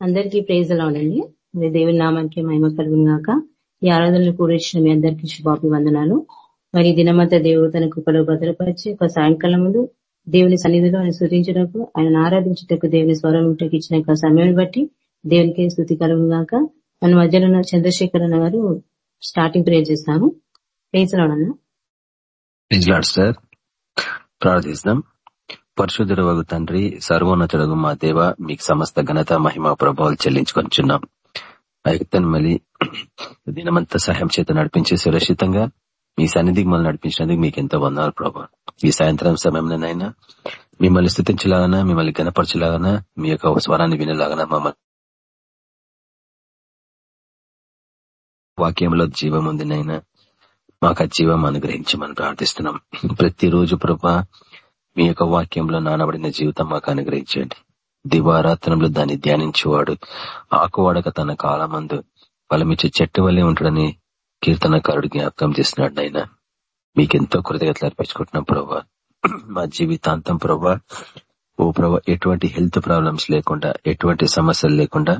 అందరికీ ప్రేజలా ఉండండి మరి దేవుని నామానికి మహిమ కలుగును గాక. ఈ ఆరాధనలు కూడించిన మీ అందరికీ శుభాపి వందనాలు మరి దినమంతా దేవుడు తన కృపలో భద్రపరిచి ఒక సాయంకాలం ముందు దేవుని సన్నిధిలో ఆయన స్థుతించడానికి ఆయన ఆరాధించటకు దేవుని స్వరం ఇచ్చిన సమయం బట్టి దేవునికి స్థుతి కలుగును గాక. మన మధ్యలో ఉన్న చంద్రశేఖర్ అన్న గారు స్టార్టింగ్ ప్రేర్ చేస్తాము. ప్రేజలాడన్నా సార్ ప్రార్థిస్తాం. పరిశుద్ధుడు తండ్రి సర్వోన్నతుడు మా దేవ మీకు సమస్త ఘనత మహిమ ప్రభావాలు చెల్లించుకొంచున్నాం మళ్ళీ దినమంతా సహాయం చేత నడిపించి సురక్షితంగా మీ సన్నిధికి మళ్ళీ నడిపించినందుకు మీకు ఎంతో వందాలు ప్రభా. ఈ సాయంత్రం సమయంలోనైనా మిమ్మల్ని స్థుతించలాగనా మిమ్మల్ని గనపరచలాగనా మీ యొక్క స్వరాన్ని వినలాగనా మమ్మల్ని? వాక్యంలో జీవం ఉందినైనా మాకు ఆ జీవం అనుగ్రహించమని ప్రార్థిస్తున్నాం. ప్రతిరోజు ప్రభా మీ యొక్క వాక్యంలో నానబడిన జీవితం మాకు అనుగ్రహించండి. దివారాత్రంలో దాన్ని ధ్యానించేవాడు ఆకువాడక తన కాలమందు ఫలమిచ్చే చెట్టు వల్లే ఉంటాడని కీర్తనకారుడు జ్ఞాపకం చేస్తున్నాడు నాయన. మీకెంతో కృతజ్ఞతలు అర్పించుకుంటున్నాం ప్రభా. మా జీవితాంతం ప్రభా ఓ ప్రభా ఎటువంటి హెల్త్ ప్రాబ్లమ్స్ లేకుండా ఎటువంటి సమస్యలు లేకుండా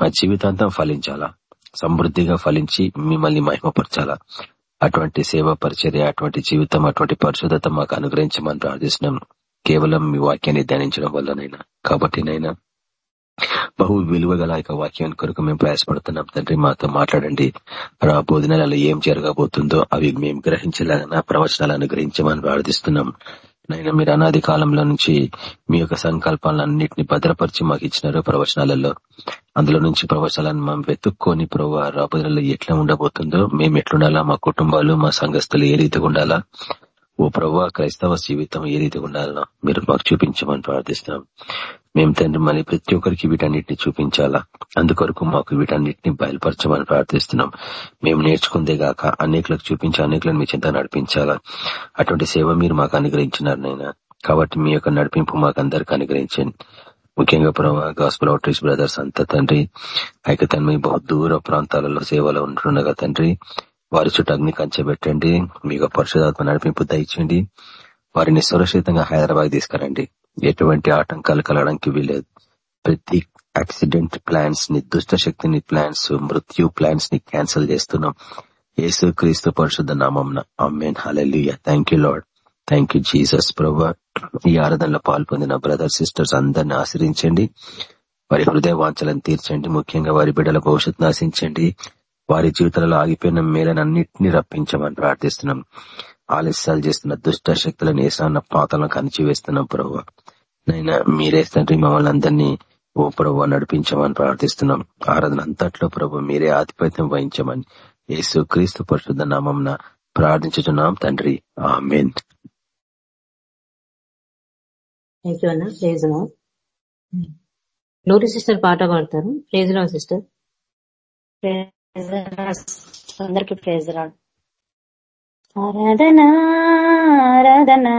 మా జీవితాంతం ఫలించాలా. సమృద్ధిగా ఫలించి మిమ్మల్ని మహిమపరచాలా. అటువంటి సేవా పరిచర్య అటువంటి జీవితం అటువంటి పరిశుద్ధత మాకు అనుగ్రహించమని ప్రార్థిస్తున్నాం. కేవలం మీ వాక్యాన్ని ధ్యానించడం వల్లనైనా. కాబట్టి నైనా బహు విలువ గల వాక్యాన్ని కొరకు మేము ప్రయాసపడుతున్నాం. తండ్రి మాతో మాట్లాడండి. రా ఏం జరగబోతుందో అవి మేము గ్రహించలేదన్న ప్రవచనాలు అనుగ్రహించమని ప్రార్థిస్తున్నాం. నైనా మీరు అనాది కాలంలో నుంచి మీ యొక్క సంకల్పాలన్నింటినీ భద్రపరిచి మాకు ఇచ్చినారు ప్రవచనాలలో. అందులో నుంచి ప్రవచనాలను మేము వెతుక్కొని ప్రభు రాబోదలలో ఎట్లా ఉండబోతుందో మేము ఎట్లుండాలా మా కుటుంబాలు మా సంఘస్థులు ఏ రీతిగా ఉండాలా? ఓ ప్రభు క్రైస్తవ జీవితం ఏ రీతిగా ఉండాలనో మీరు మాకు చూపించమని ప్రార్థిస్తున్నాం. మేము తండ్రి మళ్ళీ ప్రతి ఒక్కరికి వీటన్నిటిని చూపించాలా? అందుకొరకు మాకు వీటన్నిటిని బయలుపరచమని ప్రార్థిస్తున్నాం. మేము నేర్చుకుందే గాక అనేకులకు చూపించి అనేకులను మీ చింత నడిపించాలా? అటువంటి సేవ మీరు మాకు అనుగ్రహించినారు నైనా కాబట్టి మీ యొక్క నడిపింపు మాకు అందరికి అనుగ్రహించండి. ముఖ్యంగా ప్రభావ గాస్పుల్ అవుట్రీచ్ బ్రదర్స్ అంతా తండ్రి అయితే తన బహు దూర ప్రాంతాలలో సేవలో ఉంటుండగా తండ్రి వారి చుట్టూ అగ్ని కంచెబెట్టండి మీకు పరిశుధాత్మ నడిపింపు దయచండి వారిని సురక్షితంగా హైదరాబాద్ తీసుకురండి. ఎటువంటి ఆటంకాలు కలగడానికి వీలేదు ప్రతి యాక్సిడెంట్ ప్లాన్స్ని దుష్ట శక్తిని ప్లాన్స్ మృత్యు ప్లాన్స్ని క్యాన్సిల్ చేస్తున్నాం. యేసు క్రీస్తు పరిశుద్ధ నామం amen hallelujah thank you lord thank you Jesus ప్రభు. ఈ ఆరాధనలో పాల్పొందిన బ్రదర్ సిస్టర్స్ అందరిని ఆశ్రయించండి వారి హృదయ వాంఛలను తీర్చండి. ముఖ్యంగా వారి బిడ్డల భవిష్యత్తు ఆశించండి. వారి జీవితాలలో ఆగిపోయిన మేలనన్నింటినీ రప్పించమని ప్రార్థిస్తున్నాం. ఆలస్యాలు చేస్తున్న దుష్ట శక్తులను ఏసాన్న పాతలను కనిచివేస్తున్నాం ప్రభు. నైనా మీరే తండ్రి మమ్మల్ని అందరినీ ఓ ప్రభు నడిపించమని ప్రార్థిస్తున్నాం. ఆరాధన అంతట్లో ప్రభు మీరే ఆధిపత్యం వహించమని యేసు క్రీస్తు పరిశుద్ధ నామం ప్రార్థించుతున్నాం తండ్రి. ఆమెన్. లోరి సిస్టర్ పాట పాడతారు. ప్రేజ్ సిస్టర్ అందరికి ప్రేజ్ రాడు ఆరాధనా ఆరాధనా.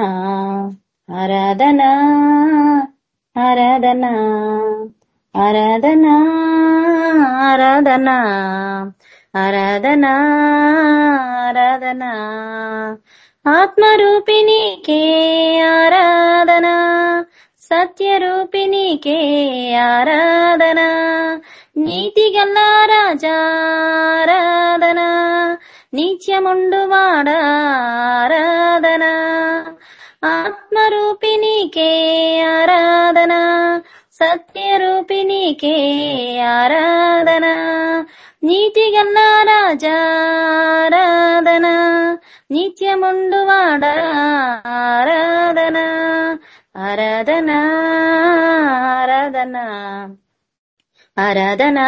ఆరాధనా ఆరాధనా ఆరాధనా ఆరాధనా ఆరాధనా ఆరాధనా. ఆత్మరూపిణికే ఆరాధనా సత్యరూపిణికే ఆరాధనా. నీతి గల్లా రాజారాధనా నిత్యముండు వాడారాధనా ఆత్మరూపిణికే ఆరాధన సత్యరూపిణికే ఆరాధన నీతి గల్లా నిత్యముండువాడ ఆరాధన ఆరాధన ఆరాధన ఆరాధన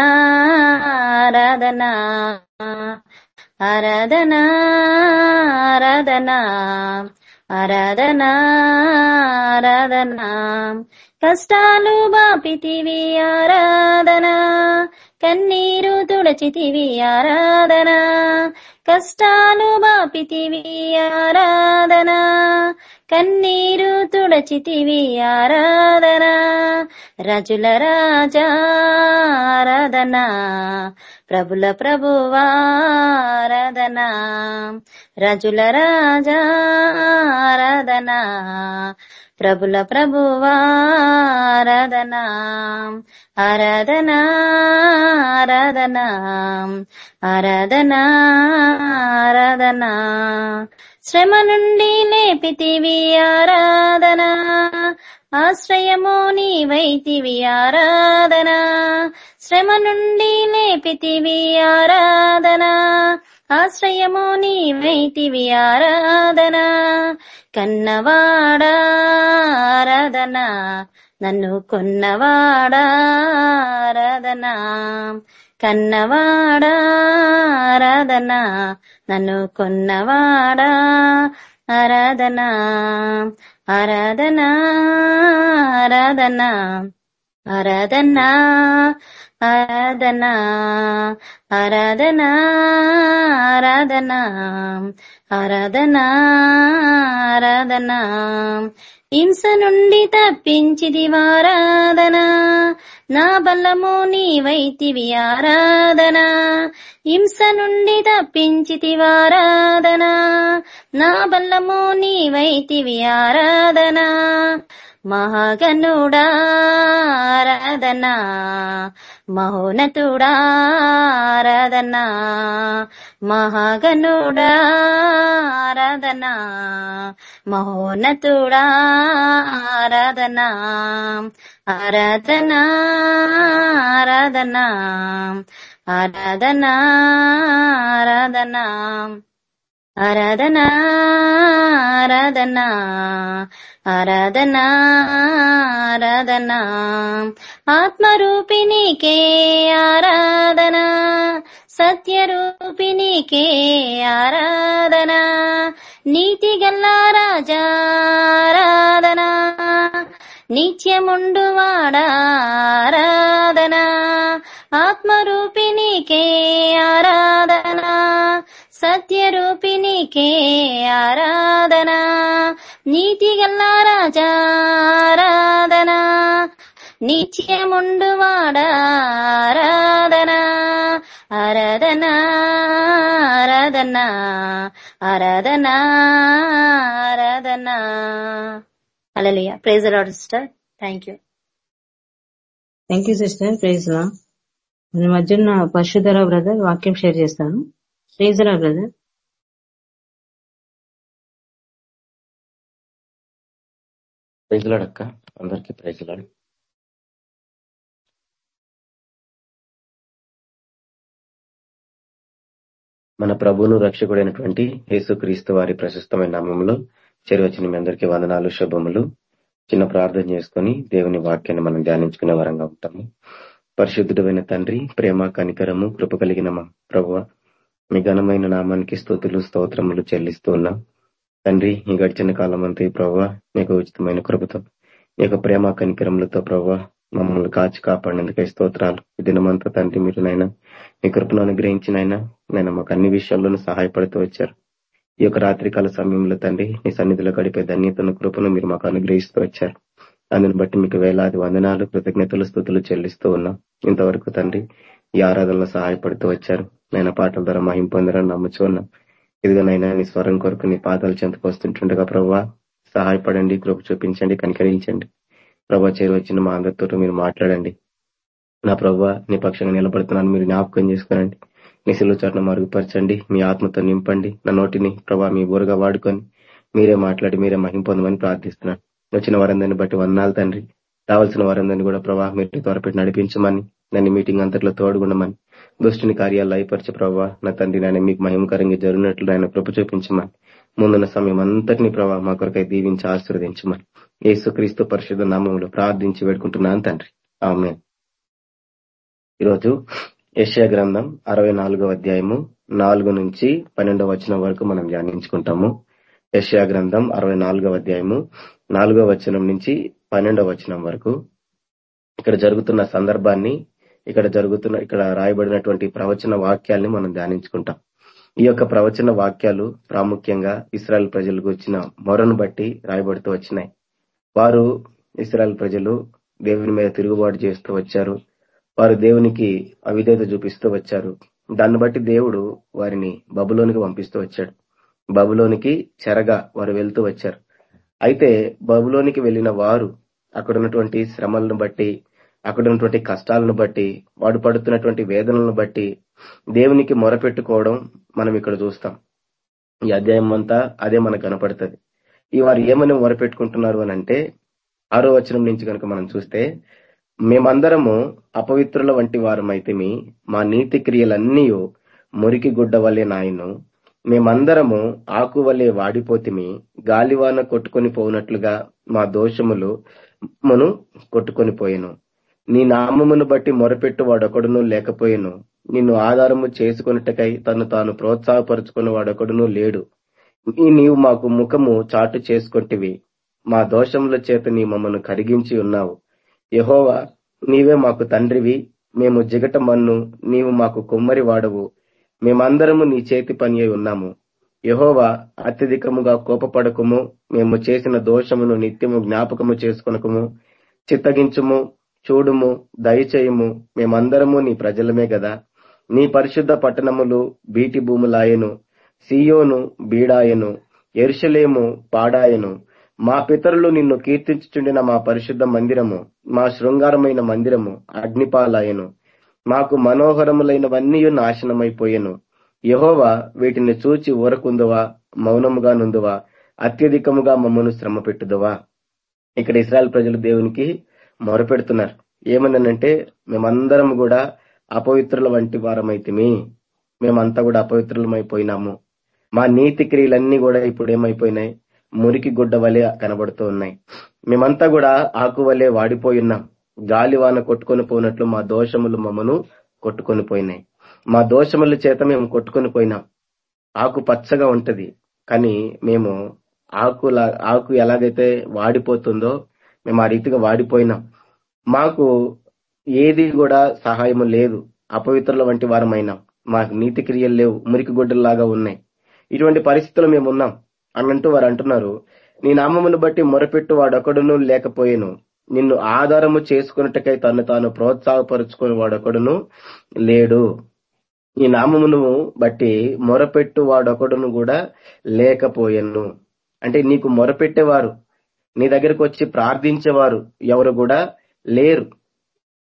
ఆరాధన ఆరాధన ఆరాధన. ఆరాధనా ఆరాధనా. కష్టాలు బాపితివి ఆరాధనా. కన్నీరు తుడచితివి ఆరాధనా. ಕಷ್ಟಾನು ಬಾಪಿತಿವಿ ಆರಾಧನಾ ಕಣ್ಣೀರು ತುಡಚಿತಿವಿ ಆರಾಧನಾ ರಜುಲ ರಾಜ ಆರಾಧನಾ ప్రభుల ప్రభువారాధన రజుల రాజారాధన ప్రభుల ప్రభువారాధనా ఆరాధనా ఆరాధనా ఆరాధనా ఆరాధనా. శ్రమ నుండి లేపితివి ఆరాధనా ఆశ్రయము నీవైతివి ఆరాధనా. శ్రమ నుండి లేపితివి ఆరాధనా ఆశ్రయము నీవైతివి ఆరాధనా. కన్నవాడారాధనా నన్ను కొన్నవాడారాధనా. కన్నవాడారాధనా నన్ను కొన్నవాడా ఆరాధన ఆరాధన ఆరాధన ఆరాధనా. ఆరాధనా ఆరాధనా ఆరాధనా ఆరాధనా ఆరాధనా. హింస నుండి తప్పించిది వారాధనా నా బలము నీవైతివి ఆరాధనా. హింస నుండి తప్పించితి వారాధనా నా బలము నీవైతివి ఆరాధనా. మహాగనుడా ఆరాధనా. మహోనతుడారాధనా మహాగనుడారాధనా మహోనతుడారాధనా ఆరాధనా ఆరాధనా. ఆరాధనా ఆరాధనా. ఆరాధనా ఆరాధనా. ఆరాధనా ఆరాధనా. ఆత్మరూపిణికే ఆరాధనా సత్యరూపిణికే ఆరాధనా. నీతి గల్లా రాజారాధనా నిత్యముండు ఆత్మరూపిణికే ఆరాధనా సత్యరూపిణికే ఆరాధనా. నీతి రాజారాధన రాజారాధనా నిత్యముండు వాడారాధనా ఆరాధనా ఆరాధనా. ఆరాధనా ఆరాధనా అలలియ praise lord sister thank you thank you sister praise lord మన మధ్య ఉన్న బ్రదర్ వాక్యం షేర్ చేస్తాను. ప్రైజ్ లా బ్రదర్ ప్రైజ్లాడు అక్క అందరికీ ప్రైజ్లాడు. మన ప్రభువును రక్షకుడైనటువంటి యేసుక్రీస్తు వారి ప్రశస్తమైన నామంలో చేరువచ్చిన మీ అందరికీ వందనాలు శుభములు. చిన్న ప్రార్థన చేసుకుని దేవుని వాక్యాన్ని మనం ధ్యానించుకునే వరంగా ఉంటాము. పరిశుద్ధుడమైన తండ్రి ప్రేమ కనికరము కృప కలిగిన మా ప్రభువ మీ ఘనమైన నామానికి స్థుతులు స్తోత్రములు చెల్లిస్తూ ఉన్నాం. తండ్రి ఈ గడిచిన కాలం అంతా ఈ ప్రభావ మీకు ఉచితమైన కృపతో నీకు యొక్క ప్రేమ కనికరములతో ప్రభావ మమ్మల్ని కాచి కాపాడినందుకై స్తోత్రాలు. ఈ దినమంతా తండ్రి మీరు నాయన మీ కృపను అనుగ్రహించినైనా నేను మాకు అన్ని విషయాల్లోనూ సహాయపడుతూ వచ్చారు. ఈ యొక్క రాత్రికాల సమయంలో తండ్రి మీ సన్నిధిలో గడిపే ధన్యతను కృపను మీరు మాకు అనుగ్రహిస్తూ వచ్చారు. అందుని బట్టి మీకు వేలాది వందనాలు కృతజ్ఞతలు స్థుతులు చెల్లిస్తూ ఉన్నాం. ఇంతవరకు తండ్రి ఈ ఆరాధనలో సహాయపడుతూ వచ్చారు. నేను పాటల ద్వారా మహిం పొందరని నమ్ముచూ ఉన్నాం. ఇదిగోనైనా నీ స్వరం కొరకు నీ పాదాలు చెంతకు వస్తుంటుండగా ప్రభావ సహాయపడండి కృప చూపించండి కనికరించండి. ప్రభా చేరు వచ్చిన మా అందరితో మీరు మాట్లాడండి. నా ప్రభావ నీ పక్షంగా నిలబడుతున్నాను మీరు జ్ఞాపకం చేసుకోనండి. నీ సిల్లు చోట్ల మరుగుపరచండి మీ ఆత్మతో నింపండి. నా నోటిని ప్రభా మీ ఊరుగా వాడుకొని మీరే మాట్లాడి మీరే మహిం పొందమని ప్రార్థిస్తున్నాను. వచ్చిన వారందరిని బట్టి వందాలు తండ్రి. రావాల్సిన వారందరినీ కూడా ప్రభా మీరు త్వరపెట్టి నడిపించమని నన్ను మీటింగ్ అంతట్లో తోడుగుండమని దుష్టుని కార్యాలు అయిపరిచే ప్రభావ నా తండ్రి నాయన మీకు మహిమకరంగా జరిగినట్లు ఆయన కృప చూపించమని. ముందున్న సమయం అంతటిని ప్రభావ మా కొరకై దీవించి ఆశీర్వదించమని. యేసుక్రీస్తు పరిశుద్ధ నామంలో ప్రార్థించి వేడుకుంటున్నాను తండ్రి. ఆమె ఈరోజు యష్యా గ్రంథం అరవై అధ్యాయము నాలుగు నుంచి పన్నెండవ వచనం వరకు మనం ధ్యానించుకుంటాము. యష్యా గ్రంథం అరవై అధ్యాయము నాలుగో వచనం నుంచి పన్నెండవ వచనం వరకు. ఇక్కడ జరుగుతున్న సందర్భాన్ని ఇక్కడ జరుగుతున్న ఇక్కడ రాయబడినటువంటి ప్రవచన వాక్యాల్ని మనం ధ్యానించుకుంటాం. ఈ యొక్క ప్రవచన వాక్యాలు ప్రాముఖ్యంగా ఇస్రాయల్ ప్రజలకు వచ్చిన మొరను బట్టి రాయబడుతూ వచ్చినాయి. వారు ఇస్రాయల్ ప్రజలు దేవుని మీద తిరుగుబాటు చేస్తూ వచ్చారు. వారు దేవునికి అవిధేత చూపిస్తూ వచ్చారు. దాన్ని బట్టి దేవుడు వారిని బబులోనికి పంపిస్తూ వచ్చాడు. బబులోనికి చెరగా వారు వెళ్తూ వచ్చారు. అయితే బబులోనికి వెళ్ళిన వారు అక్కడ ఉన్నటువంటి శ్రమలను బట్టి అక్కడ ఉన్నటువంటి కష్టాలను బట్టి వాడు పడుతున్నటువంటి వేదనలను బట్టి దేవునికి మొరపెట్టుకోవడం మనం ఇక్కడ చూస్తాం. ఈ అధ్యాయం అంతా అదే మనకు కనపడుతుంది. ఈ వారు ఏమని మొరపెట్టుకుంటున్నారు అని అంటే ఆరో వచనం నుంచి కనుక మనం చూస్తే మేమందరము అపవిత్రుల వంటి వారమైతిమి మా నీతి క్రియలన్నీ మురికి గుడ్డ వల్లే నాయను. మేమందరము ఆకు వల్లే వాడిపోతిమి గాలివాన కొట్టుకొని పోనట్లుగా మా దోషములు మను కొట్టుకొని పోయాను. నీ నామమును బట్టి మొరపెట్టు వాడొకడును లేకపోయేను. నిన్ను ఆధారము చేసుకున్నట్టుకై తను తాను ప్రోత్సాహపరుచుకున్న వాడొకడును లేడు. నీవు మాకు ముఖము చాటు చేసుకొంటివి. మా దోషముల చేత నీ మమ్మను కరిగించి ఉన్నావు. యహోవా నీవే మాకు తండ్రివి. మేము జిగట మన్ను నీవు మాకు కుమ్మరి వాడవు. మేమందరము నీ చేతి పని అయి ఉన్నాము. యహోవా అత్యధికముగా కోపపడకము. మేము చేసిన దోషమును నిత్యము జ్ఞాపకము చేసుకునకము. చిత్తగించుము. చూడుము దయచేయము మేమందరము నీ ప్రజలమే గదా. నీ పరిశుద్ధ పట్టణములు బీటి భూములాయను సియోను బీడాయను ఎరుషలేము పాడాయను. మా పితరులు నిన్ను కీర్తించుచుండిన మా పరిశుద్ధ మందిరము మా శృంగారమైన మందిరము అగ్నిపాలాయను. మాకు మనోహరములైనవన్నీ నాశనమైపోయెను. యహోవా వీటిని చూచి ఊరకుందువా మౌనముగా నుందువా అత్యధికముగా మమ్మను శ్రమ పెట్టుదువా ఇక్కడ ఇస్రాయల్ ప్రజలు దేవునికి మొరపెడుతున్నారు. ఏమనంటే మేమందరం కూడా అపవిత్రుల వంటి వారమైతిమి. మేమంతా కూడా అపవిత్రులమైపోయినాము. మా నీతి క్రియలన్నీ కూడా ఇప్పుడు ఏమైపోయినాయి? మురికి గుడ్డ వలె కనబడుతూ ఉన్నాయి మేమంతా కూడా ఆకు వలె వాడిపోయి ఉన్నాం గాలివాన కొట్టుకొని పోయినట్లు మా దోషములు మమ్మను కొట్టుకొని పోయినాయి. మా దోషముల చేత మేము కొట్టుకొని పోయినాం. ఆకు పచ్చగా ఉంటది. కానీ మేము ఆకు ఆకు ఎలాగైతే వాడిపోతుందో మేము ఆ రీతిగా వాడిపోయినాం. మాకు ఏది కూడా సహాయము లేదు. అపవిత్రుల వంటి వారమైనాం. మాకు నీతి క్రియలు లేవు. మురికి గుడ్డల్లాగా ఉన్నాయి. ఇటువంటి పరిస్థితులు మేము ఉన్నాం. అన్నంటూ వారు అంటున్నారు నీ నామమును బట్టి మొరపెట్టు వాడొకడును లేకపోయేను. నిన్ను ఆధారము చేసుకున్నట్టుకై తను తాను ప్రోత్సాహపరుచుకుని వాడొకడును లేడు. నీ నామమును బట్టి మొరపెట్టు వాడొకడును కూడా లేకపోయెను. అంటే నీకు మొరపెట్టేవారు. నీ దగ్గరకు వచ్చి ప్రార్థించేవారు ఎవరు కూడా లేరు.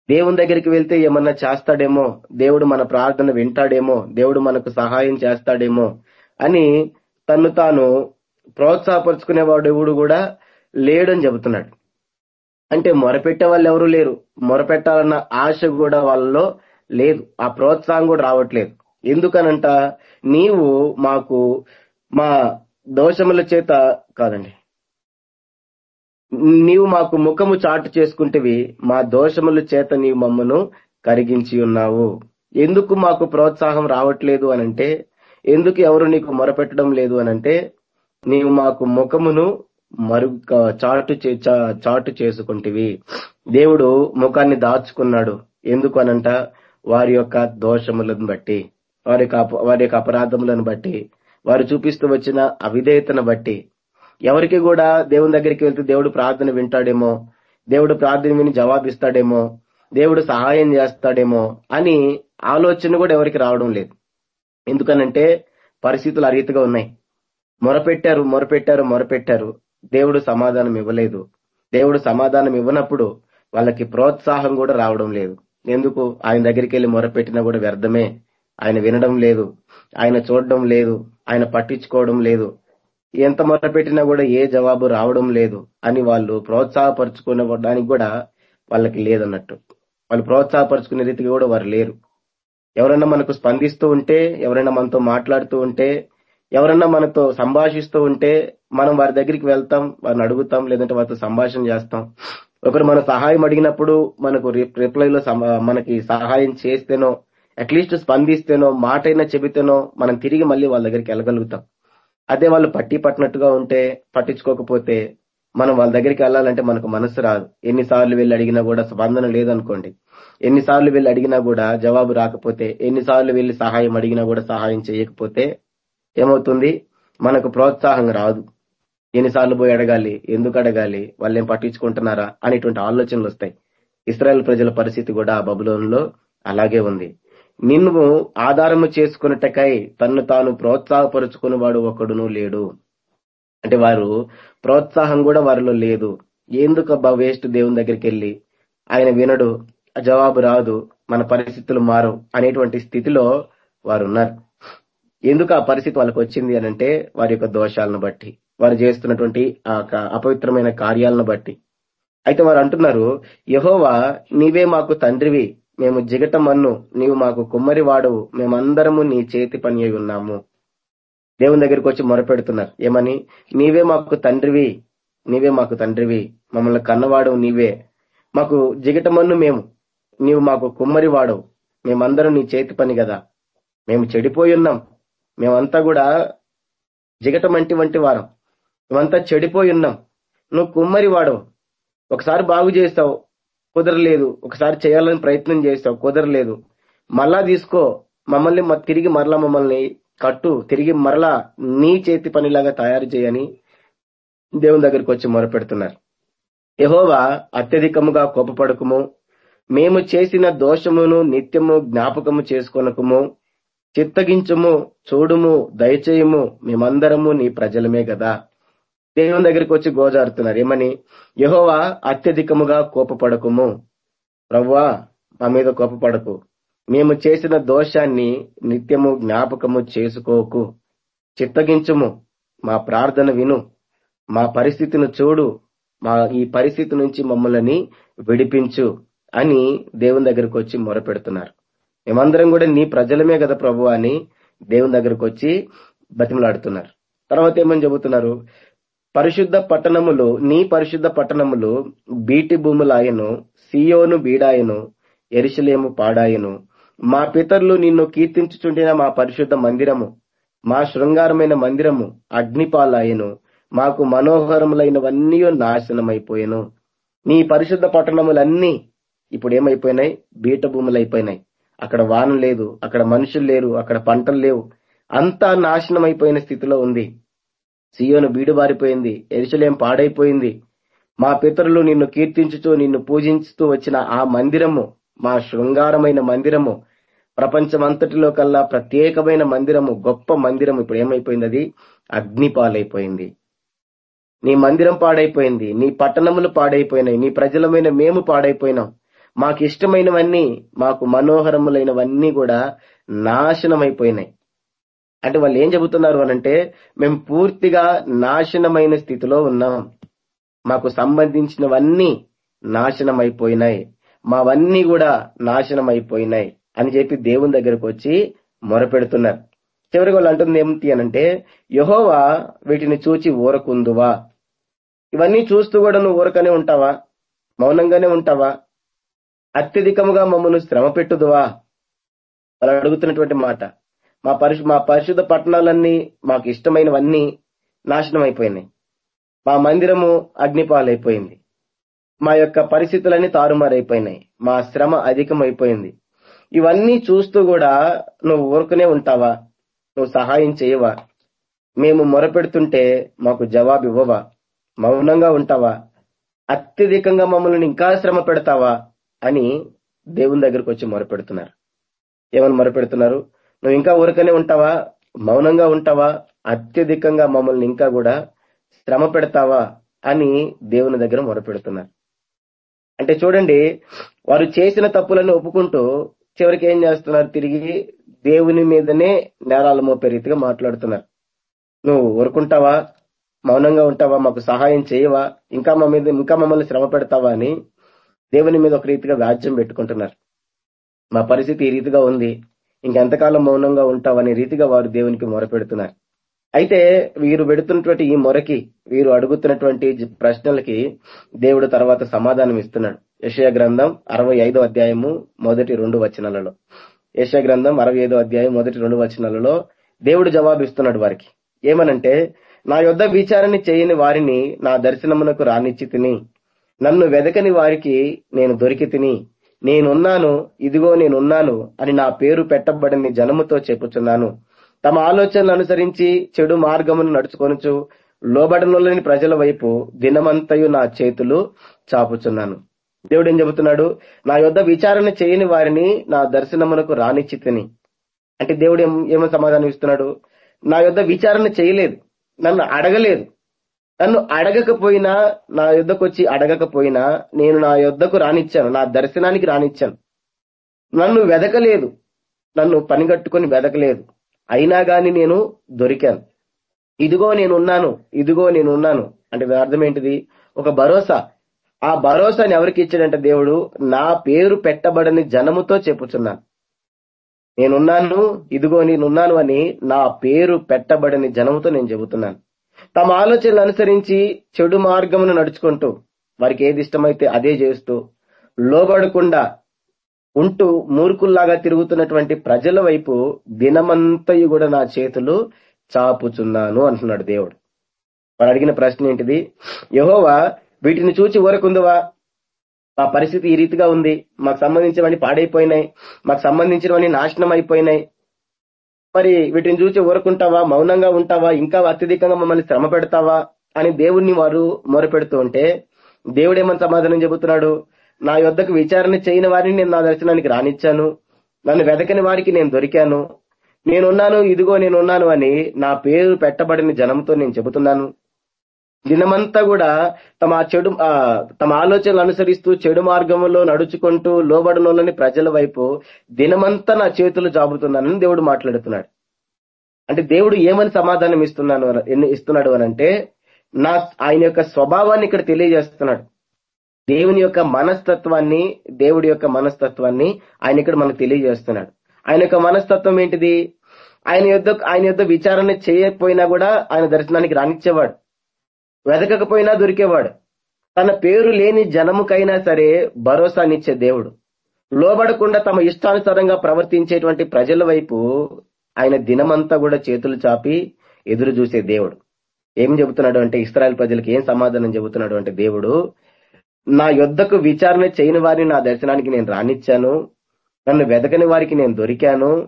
దేవుని దగ్గరికి వెళ్తే ఏమన్నా చేస్తాడేమో దేవుడు మన ప్రార్థన వింటాడేమో దేవుడు మనకు సహాయం చేస్తాడేమో అని తను తాను ప్రోత్సాహపరుచుకునేవాడు ఎవడు కూడా లేడని చెబుతున్నాడు. అంటే మొరపెట్టే వాళ్ళు ఎవరు లేరు. మొరపెట్టాలన్న ఆశ కూడా వాళ్ళలో లేదు. ఆ ప్రోత్సాహం కూడా రావట్లేదు. ఎందుకనంట నీవు మాకు మా దోషముల చేత కాదండి నీవు మాకు ముఖము చాటు చేసుకుంటేవి మా దోషముల చేత నీవు మమ్మను కరిగించి ఉన్నావు. ఎందుకు మాకు ప్రోత్సాహం రావట్లేదు అనంటే ఎందుకు ఎవరు నీకు మొరపెట్టడం లేదు అనంటే నీవు మాకు ముఖమును మరు చాటు చే- చా- చాటు చేసుకుంటివి. దేవుడు ముఖాన్ని దాచుకున్నాడు. ఎందుకు అనంట వారి యొక్క దోషములను బట్టి వారి యొక్క వారి యొక్క అపరాధములను బట్టి వారు చూపిస్తూ వచ్చిన అవిధేయతను బట్టి ఎవరికి కూడా దేవుని దగ్గరికి వెళ్తే దేవుడు ప్రార్థన వింటాడేమో దేవుడు ప్రార్థన విని జవాబిస్తాడేమో దేవుడు సహాయం చేస్తాడేమో అని ఆలోచన కూడా ఎవరికి రావడం లేదు. ఎందుకనంటే పరిస్థితులు ఆ రీతిగా ఉన్నాయి. మొరపెట్టారు మొరపెట్టారు మొరపెట్టారు. దేవుడు సమాధానం ఇవ్వలేదు. దేవుడు సమాధానం ఇవ్వనప్పుడు వాళ్ళకి ప్రోత్సాహం కూడా రావడం లేదు. ఎందుకు? ఆయన దగ్గరికి వెళ్ళి మొరపెట్టినా కూడా వ్యర్థమే. ఆయన వినడం లేదు. ఆయన చూడడం లేదు. ఆయన పట్టించుకోవడం లేదు. ఎంత మొరపెట్టినా కూడా ఏ జవాబు రావడం లేదు అని వాళ్ళు ప్రోత్సాహపరచుకునేవడానికి కూడా వాళ్ళకి లేదన్నట్టు. వాళ్ళు ప్రోత్సాహపరచుకునే రీతిగా కూడా వారు లేరు. ఎవరైనా మనకు స్పందిస్తూ ఉంటే ఎవరైనా మనతో మాట్లాడుతూ ఉంటే ఎవరైనా మనతో సంభాషిస్తూ ఉంటే మనం వారి దగ్గరికి వెళ్తాం వారిని అడుగుతాం లేదంటే వారితో సంభాషణ చేస్తాం. ఒకరు మన సహాయం అడిగినప్పుడు మనకు రిప్లైలో మనకి సహాయం చేస్తేనో అట్లీస్ట్ స్పందిస్తేనో మాటైనా చెబితేనో మనం తిరిగి మళ్ళీ వాళ్ళ దగ్గరికి వెళ్ళగలుగుతాం. అదే వాళ్ళు పట్టి పట్టినట్టుగా ఉంటే పట్టించుకోకపోతే మనం వాళ్ళ దగ్గరికి వెళ్ళాలంటే మనకు మనసు రాదు. ఎన్నిసార్లు వెళ్ళి అడిగినా కూడా స్పందన లేదనుకోండి. ఎన్నిసార్లు వెళ్ళి అడిగినా కూడా జవాబు రాకపోతే ఎన్నిసార్లు వెళ్ళి సహాయం అడిగినా కూడా సహాయం చేయకపోతే ఏమవుతుంది? మనకు ప్రోత్సాహం రాదు. ఎన్నిసార్లు పోయి అడగాలి ఎందుకు అడగాలి వాళ్ళు ఏం పట్టించుకుంటున్నారా అనేటువంటి ఆలోచనలు వస్తాయి. ఇస్రాయల్ ప్రజల పరిస్థితి కూడా ఆ బబులోన్లో అలాగే ఉంది. నిన్ను ఆధారము చేసుకున్నటకై తన్ను తాను ప్రోత్సాహపరుచుకుని వాడు ఒకడును లేడు. అంటే వారు ప్రోత్సాహం కూడా వారిలో లేదు. ఎందుకబ్బా వేస్ట్ దేవుని దగ్గరికి వెళ్ళి? ఆయన వినడు జవాబు రాదు మన పరిస్థితులు మారు అనేటువంటి స్థితిలో వారు ఉన్నారు ఎందుకు ఆ పరిస్థితి వాళ్ళకి వచ్చింది అని అంటే వారి యొక్క దోషాలను బట్టి వారు చేస్తున్నటువంటి ఆ అపవిత్రమైన కార్యాలను బట్టి. అయితే వారు అంటున్నారు యహోవా నీవే మాకు తండ్రివి మేము జిగట మన్ను నీవు మాకు కుమ్మరి వాడవు మేమందరము నీ చేతి పని అయి ఉన్నాము. దేవుని దగ్గరికి వచ్చి మొరపెడుతున్నారు. ఏమని? నీవే మాకు తండ్రివి నీవే మాకు తండ్రివి మమ్మల్ని కన్నవాడు నీవే. మాకు జిగట మన్ను మేము నీవు మాకు కుమ్మరి వాడవు మేమందరం నీ చేతి పని కదా మేము చెడిపోయి ఉన్నాం. మేమంతా కూడా జిగటమంటి వంటి వంటి వారం. మేమంతా చెడిపోయి ఉన్నాం. నువ్వు కుమ్మరి వాడవు ఒకసారి బాగు చేస్తావు. కుదరలేదు. ఒకసారి చేయాలని ప్రయత్నం చేస్తావు కుదరలేదు. మళ్ళా తీసుకో. మమ్మల్ని తిరిగి మరలా మమ్మల్ని కట్టు. తిరిగి మరలా నీ చేతి పనిలాగా తయారు చేయని దేవుని దగ్గరికి వచ్చి మొరపెడుతున్నారు. యహోవా అత్యధికముగా కోపపడకము. మేము చేసిన దోషమును నిత్యము జ్ఞాపకము చేసుకొనకము. చిత్తగించుము చూడుము దయచేయము. మేమందరము నీ ప్రజలమే కదా దేవుని దగ్గరికి వచ్చి గోజారుతున్నారు. ఏమని? యహోవా అత్యధికముగా కోపపడకుము. ప్రవ్వా మా మీద కోపపడకు. మేము చేసిన దోషాన్ని నిత్యము జ్ఞాపకము చేసుకోకు. చిత్తగించుము. మా ప్రార్థన విను. మా పరిస్థితిని చూడు. మా ఈ పరిస్థితి నుంచి మమ్మల్ని విడిపించు అని దేవుని దగ్గరకు వచ్చి మొరపెడుతున్నారు. మేమందరం కూడా నీ ప్రజలమే కదా ప్రభు అని దేవుని దగ్గరకు వచ్చి బతిమలాడుతున్నారు. తర్వాత ఏమని చెబుతున్నారు? పరిశుద్ధ పట్టణములు నీ పరిశుద్ధ పట్టణములు బీటి భూములాయను సియోను బీడాయను ఎరిశలేము పాడాయను. మా పితరులు నిన్ను కీర్తించుచుండిన మా పరిశుద్ధ మందిరము మా శృంగారమైన మందిరము అగ్నిపాలాయను. మాకు మనోహరములైనవన్నీ నాశనమైపోయాను. నీ పరిశుద్ధ పట్టణములన్నీ ఇప్పుడు ఏమైపోయినాయి బీట భూములు అయిపోయినాయి అక్కడ వానం లేదు అక్కడ మనుషులు లేరు అక్కడ పంటలు లేవు. అంతా నాశనం అయిపోయిన స్థితిలో ఉంది. సియోను బీడుబారిపోయింది ఎరుసలేం పాడైపోయింది. మా పితరులు నిన్ను కీర్తించుతూ నిన్ను పూజించుతూ వచ్చిన ఆ మందిరము మా శృంగారమైన మందిరము ప్రపంచమంతటిలో కల్లా ప్రత్యేకమైన మందిరము గొప్ప మందిరం ఇప్పుడు ఏమైపోయింది అది అగ్ని పాలైపోయింది నీ మందిరం పాడైపోయింది నీ పట్టణములు పాడైపోయినాయి నీ ప్రజలమైన మేము పాడైపోయినాం. మాకు ఇష్టమైనవన్నీ మాకు మనోహరములైనవన్నీ కూడా నాశనమైపోయినాయి. అంటే వాళ్ళు ఏం చెబుతున్నారు అనంటే మేము పూర్తిగా నాశనమైన స్థితిలో ఉన్నాం. మాకు సంబంధించినవన్నీ నాశనం అయిపోయినాయి మావన్నీ కూడా నాశనం అయిపోయినాయి అని చెప్పి దేవుని దగ్గరకు వచ్చి మొరపెడుతున్నారు. చివరికి వాళ్ళు అంటుంది ఏమిటి అనంటే యహోవా వీటిని చూచి ఊరకుందువా? ఇవన్నీ చూస్తూ కూడా నువ్వు ఊరకనే ఉంటావా? మౌనంగానే ఉంటావా? అత్యధికముగా మమ్మల్ని శ్రమ పెట్టుదువా వాళ్ళు అడుగుతున్నటువంటి మాట. మా పరిశు మా పరిశుద్ధ పట్టణాలన్నీ మాకు ఇష్టమైనవన్నీ నాశనం అయిపోయినాయి. మా మందిరము అగ్నిపాలైపోయింది. మా యొక్క పరిస్థితులన్నీ తారుమారైపోయినాయి. మా శ్రమ అధికమైపోయింది. ఇవన్నీ చూస్తూ కూడా నువ్వు ఊరుకునే ఉంటావా? నువ్వు సహాయం చేయవా? మేము మొరపెడుతుంటే మాకు జవాబు ఇవ్వవా మౌనంగా ఉంటావా? అత్యధికంగా మమ్మల్ని ఇంకా శ్రమ పెడతావా? అని దేవుని దగ్గరకు వచ్చి మొరపెడుతున్నారు. ఏమని మొరపెడుతున్నారు? నువ్వు ఇంకా ఊరకనే ఉంటావా? మౌనంగా ఉంటావా? అత్యధికంగా మమ్మల్ని ఇంకా కూడా శ్రమ పెడతావా? అని దేవుని దగ్గర మొరపెడుతున్నారు. అంటే చూడండి వారు చేసిన తప్పులను ఒప్పుకుంటూ చివరికి ఏం చేస్తున్నారు? తిరిగి దేవుని మీదనే నేరాలు మోపే రీతిగా మాట్లాడుతున్నారు. నువ్వు ఊరుకుంటావా? మౌనంగా ఉంటావా? మాకు సహాయం చేయవా? ఇంకా మా మీద ఇంకా మమ్మల్ని శ్రమ పెడతావా అని దేవుని మీద ఒక రీతిగా వ్యాజ్యం పెట్టుకుంటున్నారు. మా పరిస్థితి ఈ రీతిగా ఉంది. ఇంకెంతకాలం మౌనంగా ఉంటావనే రీతిగా వారు దేవునికి మొరపెడుతున్నారు. అయితే వీరు పెడుతున్నటువంటి ఈ మొరకి వీరు అడుగుతున్నటువంటి ప్రశ్నలకి దేవుడు తర్వాత సమాధానం ఇస్తున్నాడు. యశయ గ్రంథం అరవై అధ్యాయము మొదటి రెండు వచనాలలో. యశయ గ్రంథం అరవై అధ్యాయం మొదటి రెండు వచనాలలో దేవుడు జవాబు ఇస్తున్నాడు వారికి. ఏమనంటే నా యొద్ద విచారణ చేయని వారిని నా దర్శనమునకు రానిచ్చి తిని నన్ను వెదకని వారికి నేను దొరికి తిని నేనున్నాను ఇదిగో నేనున్నాను అని నా పేరు పెట్టబడని జనముతో చెప్పుచున్నాను. తమ ఆలోచనలు అనుసరించి చెడు మార్గమును నడుచుకొనుచు లోబడనులని ప్రజల వైపు దినమంతయు నా చేతులు చాపుచున్నాను. దేవుడు ఏం చెబుతున్నాడు? నా యొద్ విచారణ చేయని వారిని నా దర్శనమునకు రానిచ్చితిని. అంటే దేవుడు ఏమో సమాధానం ఇస్తున్నాడు నా యొద్ విచారణ చేయలేదు. నన్ను అడగలేదు. నన్ను అడగకపోయినా నా యుద్ధకు వచ్చి అడగకపోయినా నేను నా యుద్ధకు రానిచ్చాను నా దర్శనానికి రానిచ్చాను. నన్ను వెదకలేదు. నన్ను పనిగట్టుకొని వెదకలేదు. అయినా గాని నేను దొరికాను. ఇదిగో నేనున్నాను ఇదిగో నేనున్నాను. అంటే అర్థం ఏంటిది? ఒక భరోసా. ఆ భరోసాని ఎవరికి ఇచ్చాడంటే దేవుడు? నా పేరు పెట్టబడని జనముతో చెప్పుచున్నాను. నేనున్నాను ఇదిగో నేనున్నాను అని నా పేరు పెట్టబడని జనముతో నేను చెబుతున్నాను. తమ ఆలోచనలు అనుసరించి చెడు మార్గమును నడుచుకుంటూ వారికి ఏది ఇష్టమైతే అదే చేస్తూ లోబడకుండా ఉంటూ మూర్ఖుల్లాగా తిరుగుతున్నటువంటి ప్రజల వైపు దినమంతయు కూడా నా చేతులు చాపుచున్నాను అంటున్నాడు దేవుడు. వాడు అడిగిన ప్రశ్న ఏంటిది? యహోవా వీటిని చూచి ఊరకుందువా? మా పరిస్థితి ఈ రీతిగా ఉంది. మాకు సంబంధించినవన్నీ పాడైపోయినాయి. మాకు సంబంధించినవన్నీ నాశనం అయిపోయినాయి మరి వీటిని చూసి ఊరుకుంటావా? మౌనంగా ఉంటావా? ఇంకా అత్యధికంగా మమ్మల్ని శ్రమ పెడతావా? అని దేవుణ్ణి వారు మొరపెడుతూ ఉంటే దేవుడేమని సమాధానం చెబుతున్నాడు? నా యొద్దకు విచారణ చేయని వారిని నేను నా దర్శనానికి రానిచ్చాను. నన్ను వెదకని వారికి నేను దొరికాను. నేనున్నాను ఇదిగో నేనున్నాను అని నా పేరు పెట్టబడిన జనంతో నేను చెబుతున్నాను. దినమంతా కూడా తమ చెడు ఆ, తమ ఆలోచనలు అనుసరిస్తూ చెడు మార్గంలో నడుచుకుంటూ లోబడనోళ్ళని ప్రజల వైపు దినమంతా నా చేతులు జాబుతున్నానని దేవుడు మాట్లాడుతున్నాడు. అంటే దేవుడు ఏమని సమాధానం ఇస్తున్నాను ఇస్తున్నాడు అని అంటే నా ఆయన యొక్క స్వభావాన్ని ఇక్కడ తెలియజేస్తున్నాడు. దేవుని యొక్క మనస్తత్వాన్ని దేవుడి యొక్క మనస్తత్వాన్ని ఆయన ఇక్కడ మనకు తెలియజేస్తున్నాడు. ఆయన యొక్క మనస్తత్వం ఏంటిది? ఆయన యొక్క ఆయన యొక్క విచారణ చేయకపోయినా కూడా ఆయన దర్శనానికి రానిచ్చేవాడు. వెతకకపోయినా దొరికేవాడు. తన పేరు లేని జనముకైనా సరే భరోసానిచ్చే దేవుడు. లోబడకుండా తమ ఇష్టానుసారంగా ప్రవర్తించేటువంటి ప్రజల వైపు ఆయన దినమంతా కూడా చేతులు చాపి ఎదురు చూసే దేవుడు. ఏం చెబుతున్నాడు అంటే ఇస్రాయల్ ప్రజలకు ఏం సమాధానం చెబుతున్నాడు అంటే దేవుడు నా యొద్దకు విచారణ చేయని వారిని నా దర్శనానికి నేను రానిచ్చాను. నన్ను వెదకని వారికి నేను దొరికాను.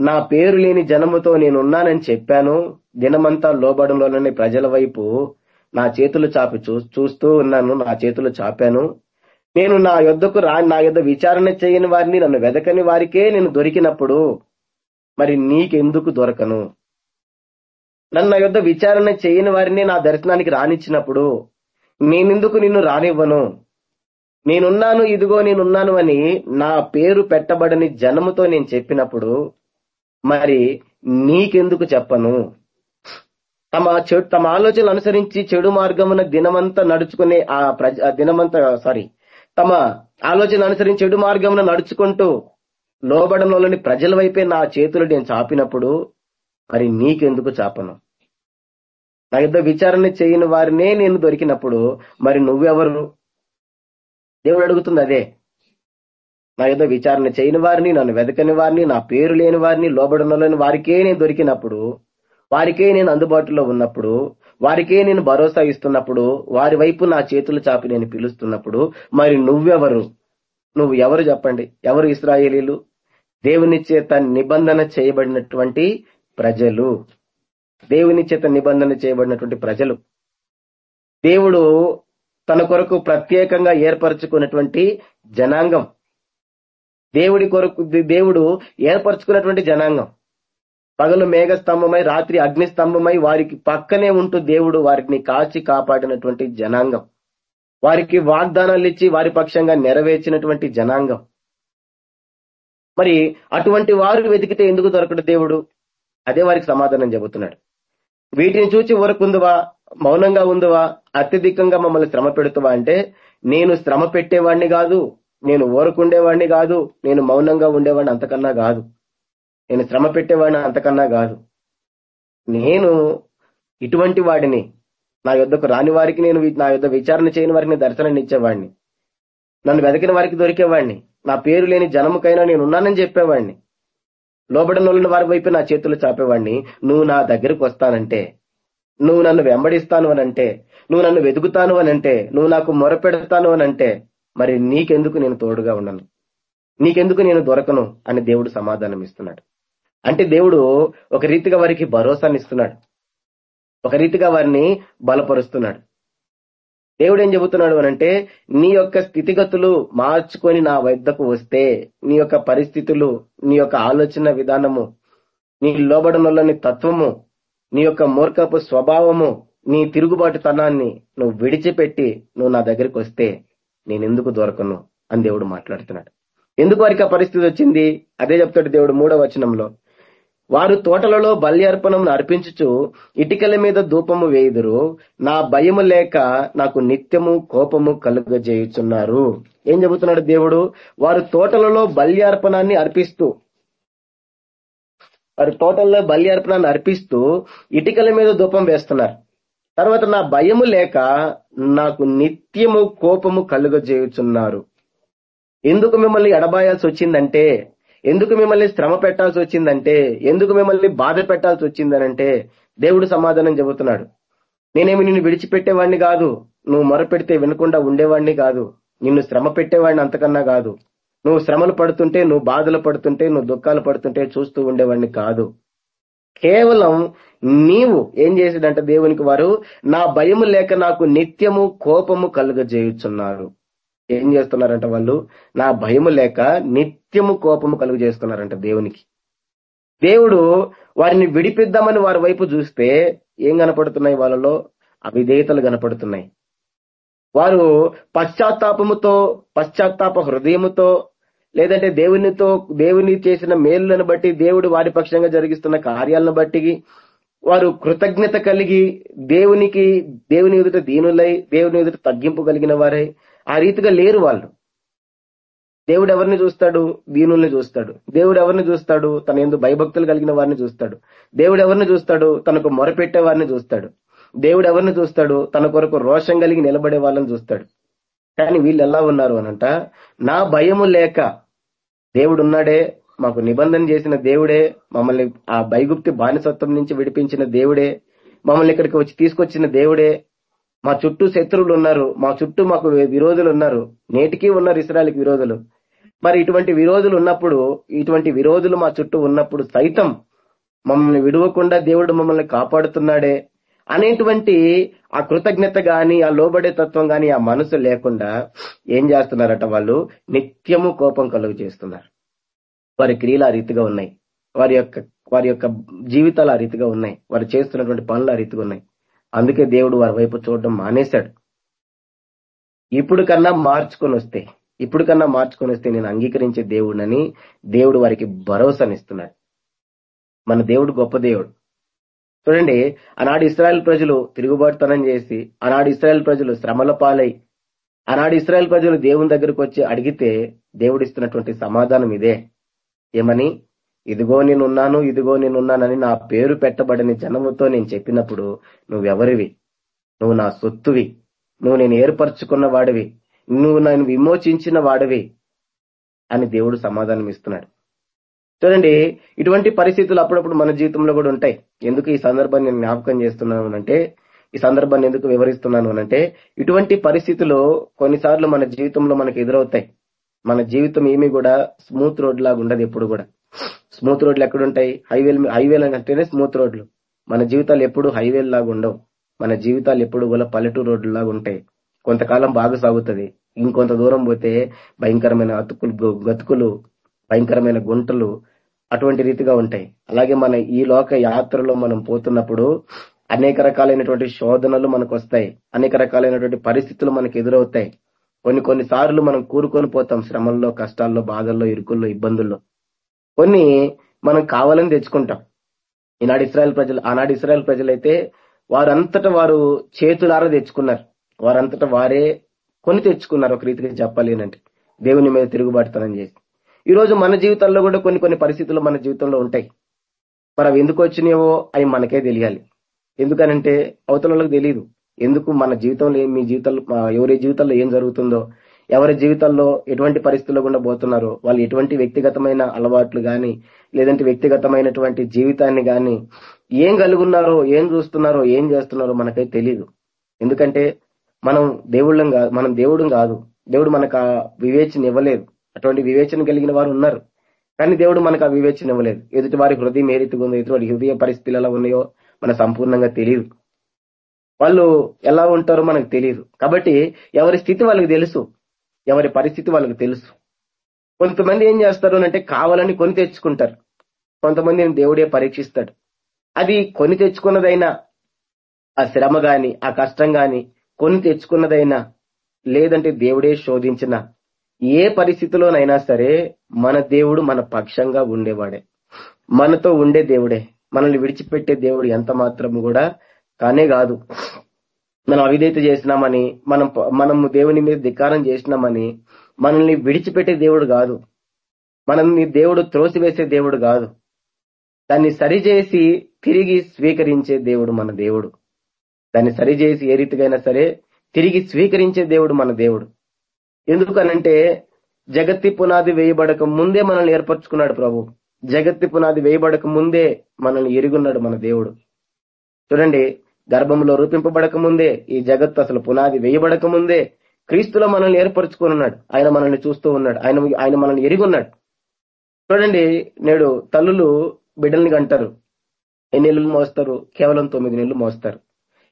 నా పేరు లేని జనముతో నేను ఉన్నానని చెప్పాను. దినమంతా లోబడంలోనని ప్రజల వైపు నా చేతులు చాపి చూ చూస్తూ ఉన్నాను నా చేతులు చాపాను. నేను నా యొద్దకు రా నా యొద్ద విచారణ చేయని వారిని నన్ను వెదకని వారికే నేను దొరికినప్పుడు మరి నీకెందుకు దొరకను? నన్ను నా యొద్ద విచారణ చేయని వారిని నా దర్శనానికి రానిచ్చినప్పుడు నేనెందుకు నిన్ను రానివ్వను? నేనున్నాను ఇదిగో నేనున్నాను అని నా పేరు పెట్టబడని జనముతో నేను చెప్పినప్పుడు మరి నీకెందుకు చెప్పను? తమ చెడు తమ ఆలోచనలు అనుసరించి చెడు మార్గమున దినమంతా నడుచుకునే ఆ ప్రజ దినమంతా సారీ తమ ఆలోచన అనుసరించి చెడు మార్గమున నడుచుకుంటూ లోబడంలోని ప్రజల వైపే నా చేతులు నేను చాపినప్పుడు మరి నీకెందుకు చాపను? నా యుద్ధ విచారణ చేయని వారినే నేను దొరికినప్పుడు మరి నువ్వెవరు? దేవుడు అడుగుతుంది అదే. నా యుద్ధ విచారణ చేయని వారిని నన్ను వెదకని వారిని నా పేరు లేని వారిని లోబడంలోని వారికే నేను దొరికినప్పుడు వారికే నేను అందుబాటులో ఉన్నప్పుడు వారికే నేను భరోసా ఇస్తున్నప్పుడు వారి వైపు నా చేతులు చాపి నేను పిలుస్తున్నప్పుడు మరి నువ్వెవరు? నువ్వు ఎవరు చెప్పండి? ఎవరు ఇస్రాయేలీలు? దేవుని చేత నిబంధన చేయబడినటువంటి ప్రజలు. దేవుని చేత నిబంధన చేయబడినటువంటి ప్రజలు. దేవుడు తన కొరకు ప్రత్యేకంగా ఏర్పరచుకున్నటువంటి జనాంగం. దేవుడి కొరకు దేవుడు ఏర్పరచుకున్నటువంటి జనాంగం. పగలు మేఘస్తంభమై రాత్రి అగ్నిస్తంభమై వారికి పక్కనే ఉంటూ దేవుడు వారిని కాచి కాపాడినటువంటి జనాంగం. వారికి వాగ్దానాలు ఇచ్చి వారి పక్షంగా నెరవేర్చినటువంటి జనాంగం. మరి అటువంటి వారు వెతికితే ఎందుకు దొరకడు దేవుడు? అదే వారికి సమాధానం చెబుతున్నాడు. వీటిని చూచి ఊరకుందువా? మౌనంగా ఉందువా? అత్యధికంగా మమ్మల్ని శ్రమ పెడుతువా అంటే నేను శ్రమ పెట్టేవాడిని కాదు నేను ఊరకుండేవాడిని కాదు నేను మౌనంగా ఉండేవాడిని అంతకన్నా కాదు. నేను శ్రమ పెట్టేవాడిని అంతకన్నా కాదు. నేను ఇటువంటి వాడిని. నా యొద్దకు రాని వారికి నేను నా యొద్ద విచారణ చేయని వారికి నేను దర్శనాన్ని ఇచ్చేవాడిని. నన్ను వెతికిన వారికి దొరికేవాడిని. నా పేరు లేని జనముకైనా నేను ఉన్నానని చెప్పేవాడిని. లోబడిన వారి వైపు నా చేతులు చాపేవాడిని. నువ్వు నా దగ్గరకు వస్తానంటే నువ్వు నన్ను వెంబడిస్తాను అని అంటే నువ్వు నన్ను వెతుకుతాను అని అంటే నువ్వు నాకు మొరపెడతాను అనంటే అంటే మరి నీకెందుకు నేను తోడుగా ఉండను? నీకెందుకు నేను దొరకను? అని దేవుడు సమాధానం ఇస్తున్నాడు అంటే దేవుడు ఒక రీతిగా వారికి భరోసాని ఇస్తున్నాడు ఒక రీతిగా వారిని బలపరుస్తున్నాడు. దేవుడు ఏం చెబుతున్నాడు అనంటే నీ యొక్క స్థితిగతులు మార్చుకొని నా వద్దకు వస్తే నీ యొక్క పరిస్థితులు నీ యొక్క ఆలోచన విధానము నీ లోబడనలోని తత్వము నీ యొక్క మూర్ఖపు స్వభావము నీ తిరుగుబాటుతనాన్ని నువ్వు విడిచిపెట్టి నువ్వు నా దగ్గరికి వస్తే నేను ఎందుకు దొరకను అని దేవుడు మాట్లాడుతున్నాడు. ఎందుకు వారికి ఆ పరిస్థితి వచ్చింది? అదే చెప్తాడు దేవుడు మూడో వచనంలో. వారు తోటలలో బల్యార్పణం అర్పించుచు ఇటికల మీద ధూపము వేయుదురు. నా భయము లేక నాకు నిత్యము కోపము కలుగజేయుచున్నారు. ఏం చెబుతున్నాడు దేవుడు? వారు తోటలలో బల్యార్పణాన్ని అర్పిస్తూ వారి తోటల్లో బల్యార్పణాన్ని అర్పిస్తూ ఇటికల మీద ధూపం వేస్తున్నారు. తర్వాత నా భయము లేక నాకు నిత్యము కోపము కలుగజేయుచున్నారు. ఎందుకు మిమ్మల్ని ఎడబాయాల్సి వచ్చిందంటే ఎందుకు మిమ్మల్ని శ్రమ పెట్టాల్సి వచ్చిందంటే ఎందుకు మిమ్మల్ని బాధ పెట్టాల్సి వచ్చిందనంటే దేవుడు సమాధానం చెబుతున్నాడు. నేనేమి నిన్ను విడిచిపెట్టేవాడిని కాదు నువ్వు మొరపెడితే వినకుండా ఉండేవాడిని కాదు నిన్ను శ్రమ పెట్టేవాడిని అంతకన్నా కాదు. నువ్వు శ్రమలు పడుతుంటే నువ్వు బాధలు పడుతుంటే నువ్వు దుఃఖాలు పడుతుంటే చూస్తూ ఉండేవాడిని కాదు. కేవలం నీవు ఏం చేసేదంటే దేవునికి వారు నా భయము లేక నాకు నిత్యము కోపము కలుగజేయుచున్నారు. ఏం చేస్తున్నారంట వాళ్ళు నా భయము లేక నిత్యము కోపము కలుగు చేస్తున్నారంట దేవునికి. దేవుడు వారిని విడిపిద్దామని వారి వైపు చూస్తే ఏం కనపడుతున్నాయి వాళ్ళలో? అవిధేయతలు కనపడుతున్నాయి. వారు పశ్చాత్తాపముతో పశ్చాత్తాప హృదయముతో లేదంటే దేవునితో దేవుని చేసిన మేలులను బట్టి దేవుడు వారి పక్షంగా జరిగిస్తున్న కార్యాలను బట్టి వారు కృతజ్ఞత కలిగి దేవునికి దేవుని ఎదుట దీనులై దేవుని ఎదుట తగ్గింపు కలిగిన వారై ఆ రీతిగా లేరు వాళ్ళు. దేవుడు ఎవరిని చూస్తాడు? దీనుల్ని చూస్తాడు. దేవుడు ఎవరిని చూస్తాడు? తన ఎందు భయభక్తులు కలిగిన వారిని చూస్తాడు. దేవుడు ఎవరిని చూస్తాడు? తనకు మొరపెట్టే వారిని చూస్తాడు. దేవుడు ఎవరిని చూస్తాడు? తన కొరకు రోషం కలిగి నిలబడే వాళ్ళని చూస్తాడు. కానీ వీళ్ళు ఎలా ఉన్నారు అనంట నా భయము లేక దేవుడు ఉన్నాడే మాకు నిబంధన చేసిన దేవుడే మమ్మల్ని ఆ భయగుప్తి బానిసత్వం నుంచి విడిపించిన దేవుడే మమ్మల్ని ఇక్కడికి వచ్చి తీసుకొచ్చిన దేవుడే మా చుట్టూ శత్రువులు ఉన్నారు. మా చుట్టూ మాకు విరోధులు ఉన్నారు. నేటికి ఉన్నారు ఇస్రాయల్కి విరోధులు. మరి ఇటువంటి విరోధులు ఉన్నప్పుడు ఇటువంటి విరోధులు మా చుట్టూ ఉన్నప్పుడు సైతం మమ్మల్ని విడవకుండా దేవుడు మమ్మల్ని కాపాడుతున్నాడే అనేటువంటి ఆ కృతజ్ఞత గాని ఆ లోబడే తత్వం గాని ఆ మనసు లేకుండా ఏం చేస్తున్నారట వాళ్ళు? నిత్యము కోపం కలుగు చేస్తున్నారు. వారి క్రియలు ఆ రీతిగా ఉన్నాయి. వారి యొక్క వారి యొక్క జీవితాలు ఆ రీతిగా ఉన్నాయి. వారు చేస్తున్నటువంటి పనులు ఆ రీతిగా ఉన్నాయి. అందుకే దేవుడు వారి వైపు చూడడం మానేశాడు. ఇప్పుడు కన్నా మార్చుకొని వస్తే ఇప్పుడు కన్నా మార్చుకొని వస్తే నేను అంగీకరించే దేవుడినని దేవుడు వారికి భరోసానిస్తున్నాడు. మన దేవుడు గొప్ప దేవుడు. చూడండి ఆనాడు ఇస్రాయల్ ప్రజలు తిరుగుబాటుతనం చేసి ఆనాడు ఇస్రాయల్ ప్రజలు శ్రమల పాలై ఆనాడు ఇస్రాయల్ ప్రజలు దేవుని దగ్గరకు వచ్చి అడిగితే దేవుడిస్తున్నటువంటి సమాధానం ఇదే. ఏమని? ఇదిగో నేనున్నాను ఇదిగో నేనున్నానని నా పేరు పెట్టబడని జనముతో నేను చెప్పినప్పుడు నువ్వెవరివి? నువ్వు నా సొత్తువి. నువ్వు నేను ఏర్పరచుకున్న వాడివి. నువ్వు నన్ను విమోచించిన వాడివి అని దేవుడు సమాధానం ఇస్తున్నాడు. చూడండి ఇటువంటి పరిస్థితులు అప్పుడప్పుడు మన జీవితంలో కూడా ఉంటాయి. ఎందుకు ఈ సందర్భాన్ని నేను జ్ఞాపకం చేస్తున్నాను అంటే ఈ సందర్భాన్ని ఎందుకు వివరిస్తున్నాను అంటే ఇటువంటి పరిస్థితులు కొన్నిసార్లు మన జీవితంలో మనకు ఎదురవుతాయి. మన జీవితం ఏమి కూడా స్మూత్ రోడ్ లాగా ఉండదు ఎప్పుడు కూడా. స్మూత్ రోడ్లు ఎక్కడుంటాయి? హైవేలు హైవేలు అంటేనే స్మూత్ రోడ్లు. మన జీవితాలు ఎప్పుడు హైవేలు లాగా ఉండవు. మన జీవితాలు ఎప్పుడు కూడా పల్లెటూరు రోడ్లు లాగా ఉంటాయి. కొంతకాలం బాగా సాగుతుంది. ఇంకొంత దూరం పోతే భయంకరమైన అతుకులు గతుకులు భయంకరమైన గుంటలు అటువంటి రీతిగా ఉంటాయి. అలాగే మన ఈ లోక యాత్రలో మనం పోతున్నప్పుడు అనేక రకాలైనటువంటి శోధనలు మనకు వస్తాయి అనేక రకాలైనటువంటి పరిస్థితులు మనకు ఎదురవుతాయి. కొన్ని కొన్ని సార్లు మనం కూరుకొని పోతాం శ్రమల్లో కష్టాల్లో బాధల్లో ఇరుకుల్లో ఇబ్బందుల్లో. కొన్ని మనం కావాలని తెచ్చుకుంటాం. ఈనాడు ఇస్రాయల్ ప్రజలు ఆనాడు ఇస్రాయల్ ప్రజలైతే వారంతట వారు చేతులారా తెచ్చుకున్నారు. వారంతట వారే కొని తెచ్చుకున్నారు ఒక రీతిగా చెప్పాలి అంటే. దేవుని మీద తిరుగుబాటుతనం చేసి. ఈరోజు మన జీవితాల్లో కూడా కొన్ని కొన్ని పరిస్థితులు మన జీవితంలో ఉంటాయి. మరి అవి ఎందుకు వచ్చినాయో అవి మనకే తెలియాలి. ఎందుకనంటే అవతల వాళ్ళకి తెలియదు ఎందుకు మన జీవితంలో మీ జీవితంలో ఎవరి జీవితంలో ఏం జరుగుతుందో ఎవరి జీవితాల్లో ఎటువంటి పరిస్థితుల్లో కూడా పోతున్నారో వాళ్ళు ఎటువంటి వ్యక్తిగతమైన అలవాట్లు గాని లేదంటే వ్యక్తిగతమైనటువంటి జీవితాన్ని గాని ఏం కలుగున్నారో ఏం చూస్తున్నారో ఏం చేస్తున్నారో మనకై తెలియదు ఎందుకంటే మనం దేవుళ్ళం కాదు మనం దేవుడు కాదు. దేవుడు మనకు ఆ వివేచన ఇవ్వలేదు. అటువంటి వివేచన కలిగిన వారు ఉన్నారు. కానీ దేవుడు మనకు ఆ వివేచన ఇవ్వలేదు. ఎదుటి వారి హృదయం ఏ రీతిగా ఉందో ఎదుటి వారి హృదయ పరిస్థితులు ఎలా ఉన్నాయో మన సంపూర్ణంగా తెలియదు వాళ్ళు ఎలా ఉంటారో మనకు తెలియదు కాబట్టి ఎవరి స్థితి వాళ్ళకి తెలుసు. ఎవరి పరిస్థితి వాళ్ళకి తెలుసు. కొంతమంది ఏం చేస్తారు అంటే కావాలని కొని తెచ్చుకుంటారు. కొంతమందిని దేవుడే పరీక్షిస్తాడు. అది కొని తెచ్చుకున్నదైనా ఆ శ్రమ గాని ఆ కష్టం గాని కొని తెచ్చుకున్నదైనా లేదంటే దేవుడే శోధించిన ఏ పరిస్థితిలోనైనా సరే మన దేవుడు మన పక్షంగా ఉండేవాడే. మనతో ఉండే దేవుడే. మనల్ని విడిచిపెట్టే దేవుడు ఎంత మాత్రం కూడా కానే కాదు. మనం అవిధేత చేసినామని మనం మనము దేవుని మీద ధికారం చేసినామని మనల్ని విడిచిపెట్టే దేవుడు కాదు. మనల్ని దేవుడు త్రోసివేసే దేవుడు కాదు. దాన్ని సరిచేసి తిరిగి స్వీకరించే దేవుడు మన దేవుడు. దాన్ని సరిచేసి ఏ రీతిగైనా సరే తిరిగి స్వీకరించే దేవుడు మన దేవుడు. ఎందుకనంటే జగత్తి పునాది వేయబడక ముందే మనల్ని ఏర్పరచుకున్నాడు ప్రభు. జగత్తి పునాది వేయబడక ముందే మనల్ని ఎరుగున్నాడు మన దేవుడు. చూడండి గర్భంలో రూపింపబడక ముందే ఈ జగత్తు అసలు పునాది వేయబడక ముందే క్రీస్తులో మనల్ని ఏర్పరచుకుని ఉన్నాడు ఆయన మనల్ని చూస్తూ ఉన్నాడు. ఆయన ఆయన మనల్ని ఎరుగున్నాడు చూడండి నేడు తల్లులు బిడ్డల్ని కంటారు. ఎన్ని నెలలు మోస్తారు? కేవలం తొమ్మిది నెలలు మోస్తారు.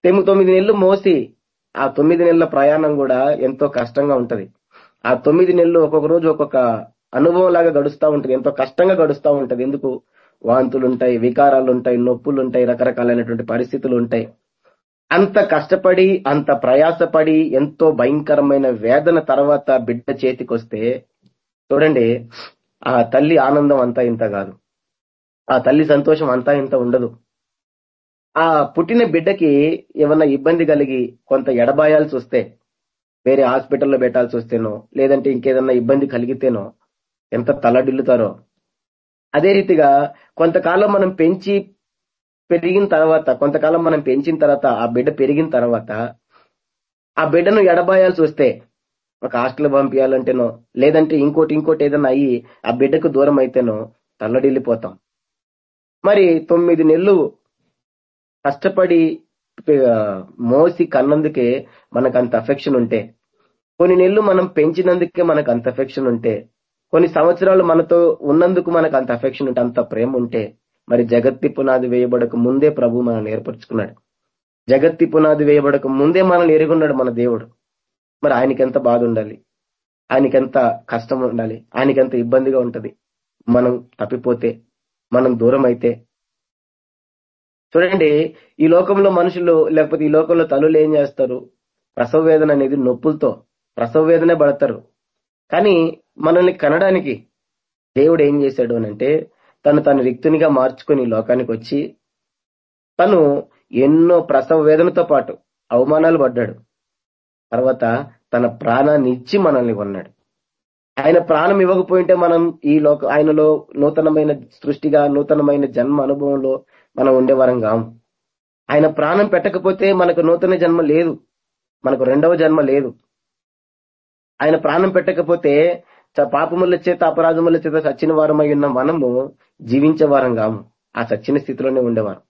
మేము తొమ్మిది నెలలు మోసి ఆ తొమ్మిది నెలల ప్రయాణం కూడా ఎంతో కష్టంగా ఉంటది. ఆ తొమ్మిది నెలలు ఒక్కొక్క రోజు ఒక్కొక్క అనుభవం లాగా గడుస్తూ ఉంటది. ఎంతో కష్టంగా గడుస్తూ ఉంటది. ఎందుకు? వాంతులు ఉంటాయి నొప్పులుంటాయి నొప్పులు ఉంటాయి రకరకాలైనటువంటి పరిస్థితులు ఉంటాయి అంత కష్టపడి అంత ప్రయాసపడి ఎంతో భయంకరమైన వేదన తర్వాత బిడ్డ చేతికొస్తే చూడండి ఆ తల్లి ఆనందం అంతా ఇంత కాదు. ఆ తల్లి సంతోషం అంతా ఇంత ఉండదు. ఆ పుట్టిన బిడ్డకి ఏమన్నా ఇబ్బంది కలిగి కొంత ఎడబాయాల్సి వస్తే వేరే హాస్పిటల్లో పెట్టాల్సి వస్తేనో లేదంటే ఇంకేదన్నా ఇబ్బంది కలిగితేనో ఎంత తలడిల్లుతారో అదే రీతిగా కొంతకాలం మనం పెంచి పెరిగిన తర్వాత కొంతకాలం మనం పెంచిన తర్వాత ఆ బిడ్డ పెరిగిన తర్వాత ఆ బిడ్డను ఎడబాయాల్సి వస్తే ఒక హాస్టల్ పంపించాలంటేనో లేదంటే ఇంకోటి ఇంకోటి ఏదైనా అయ్యి ఆ బిడ్డకు దూరం అయితేనో తల్లడిల్లిపోతాం. మరి తొమ్మిది నెలలు కష్టపడి మోసి కన్నందుకే మనకు అంత అఫెక్షన్ ఉంటే కొన్ని నెలలు మనం పెంచినందుకే మనకు అంత అఫెక్షన్ ఉంటే కొన్ని సంవత్సరాలు మనతో ఉన్నందుకు మనకు అంత అఫెక్షన్ ఉంటే అంత ప్రేమ ఉంటే మరి జగత్తి పునాది వేయబడక ముందే ప్రభు మనల్ని ఏర్పరచుకున్నాడు. జగత్తి పునాది వేయబడక ముందే మనల్ని ఎరుగున్నాడు మన దేవుడు. మరి ఆయనకి ఎంత బాధ ఉండాలి? ఆయనకి ఎంత కష్టం ఉండాలి? ఆయనకి ఎంత ఇబ్బందిగా ఉంటది? మనం తప్పిపోతే మనం దూరం అయితే చూడండి ఈ లోకంలో మనుషులు లేకపోతే ఈ లోకంలో తల్లులు ఏం చేస్తారు? ప్రసవ వేదన అనేది నొప్పులతో ప్రసవ వేదనే పడతారు. కానీ మనల్ని కనడానికి దేవుడు ఏం చేశాడు అనంటే తను తన రిక్తునిగా మార్చుకుని లోకానికి వచ్చి తను ఎన్నో ప్రసవ వేదనతో పాటు అవమానాలు పడ్డాడు. తర్వాత తన ప్రాణాన్ని ఇచ్చి మనల్ని కొన్నాడు. ఆయన ప్రాణం ఇవ్వకపోయింటే మనం ఈ లోక ఆయనలో నూతనమైన సృష్టిగా నూతనమైన జన్మ అనుభవంలో మనం ఉండేవారం కాము. ఆయన ప్రాణం పెట్టకపోతే మనకు నూతన జన్మ లేదు. మనకు రెండవ జన్మ లేదు. ఆయన ప్రాణం పెట్టకపోతే చ- పాపముల చేత అపరాధముల చేత సచ్చిన వారమై ఉన్న మనము జీవించే వారం కాము. ఆ సచ్చిన స్థితిలోనే ఉండేవారు.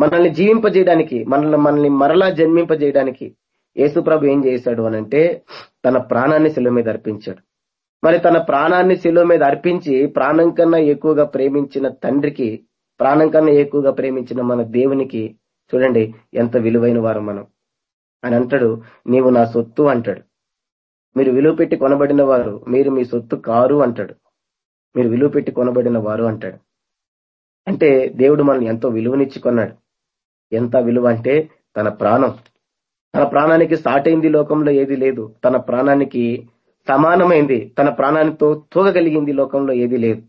మనల్ని జీవింపజేయడానికి మనల్ని మనల్ని మరలా జన్మింపజేయడానికి యేసుప్రభు ఏం చేశాడు అనంటే తన ప్రాణాన్ని శిలువ మీద అర్పించాడు. మరి తన ప్రాణాన్ని శిలువ మీద అర్పించి ప్రాణం కన్నా ఎక్కువగా ప్రేమించిన తండ్రికి ప్రాణం కన్నా ఎక్కువగా ప్రేమించిన మన దేవునికి చూడండి ఎంత విలువైన వారు మనం. అని అంటాడు నీవు నా సొత్తు అంటాడు. మీరు విలువ పెట్టి కొనబడిన వారు మీరు మీ సొత్తు కారు అంటాడు. మీరు విలువ పెట్టి కొనబడిన వారు అంటాడు. అంటే దేవుడు మనల్ని ఎంతో విలువనిచ్చి కొన్నాడు. ఎంత విలువ అంటే తన ప్రాణం. తన ప్రాణానికి సాటైంది లోకంలో ఏది లేదు. తన ప్రాణానికి సమానమైంది. తన ప్రాణానితో తూగగలిగింది లోకంలో ఏది లేదు.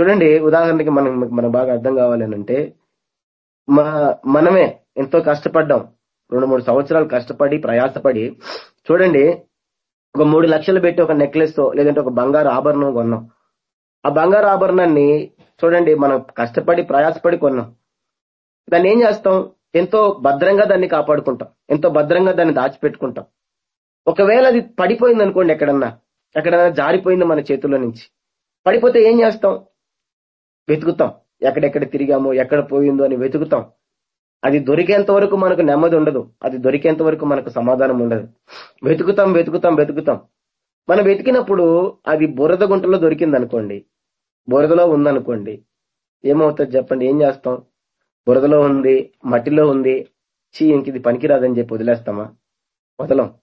చూడండి ఉదాహరణకి మనం మనం బాగా అర్థం కావాలనంటే మా మనమే ఎంతో కష్టపడ్డాం. రెండు మూడు సంవత్సరాలు కష్టపడి ప్రయాసపడి చూడండి ఒక మూడు లక్షలు పెట్టి ఒక నెక్లెస్ లేదంటే ఒక బంగారు ఆభరణం కొన్నాం. ఆ బంగారు ఆభరణాన్ని చూడండి మనం కష్టపడి ప్రయాసపడి కొన్నాం. దాన్ని ఏం చేస్తాం? ఎంతో భద్రంగా దాన్ని కాపాడుకుంటాం. ఎంతో భద్రంగా దాన్ని దాచిపెట్టుకుంటాం. ఒకవేళ అది పడిపోయింది అనుకోండి ఎక్కడన్నా ఎక్కడన్నా జారిపోయింది మన చేతుల్లో నుంచి. పడిపోతే ఏం చేస్తాం? వెతుకుతాం. ఎక్కడెక్కడ తిరిగామో ఎక్కడ పోయిందో అని వెతుకుతాం. అది దొరికేంత వరకు మనకు నెమ్మది ఉండదు. అది దొరికేంత వరకు మనకు సమాధానం ఉండదు. వెతుకుతాం వెతుకుతాం వెతుకుతాం. మనం వెతికినప్పుడు అది బురద గుంటలో దొరికింది అనుకోండి బురదలో ఉందనుకోండి. ఏమవుతుంది చెప్పండి ఏం చేస్తాం? బురదలో ఉంది మట్టిలో ఉంది. చీ ఇంక ఇది పనికిరాదని చెప్పి వదిలేస్తామా? వదలం.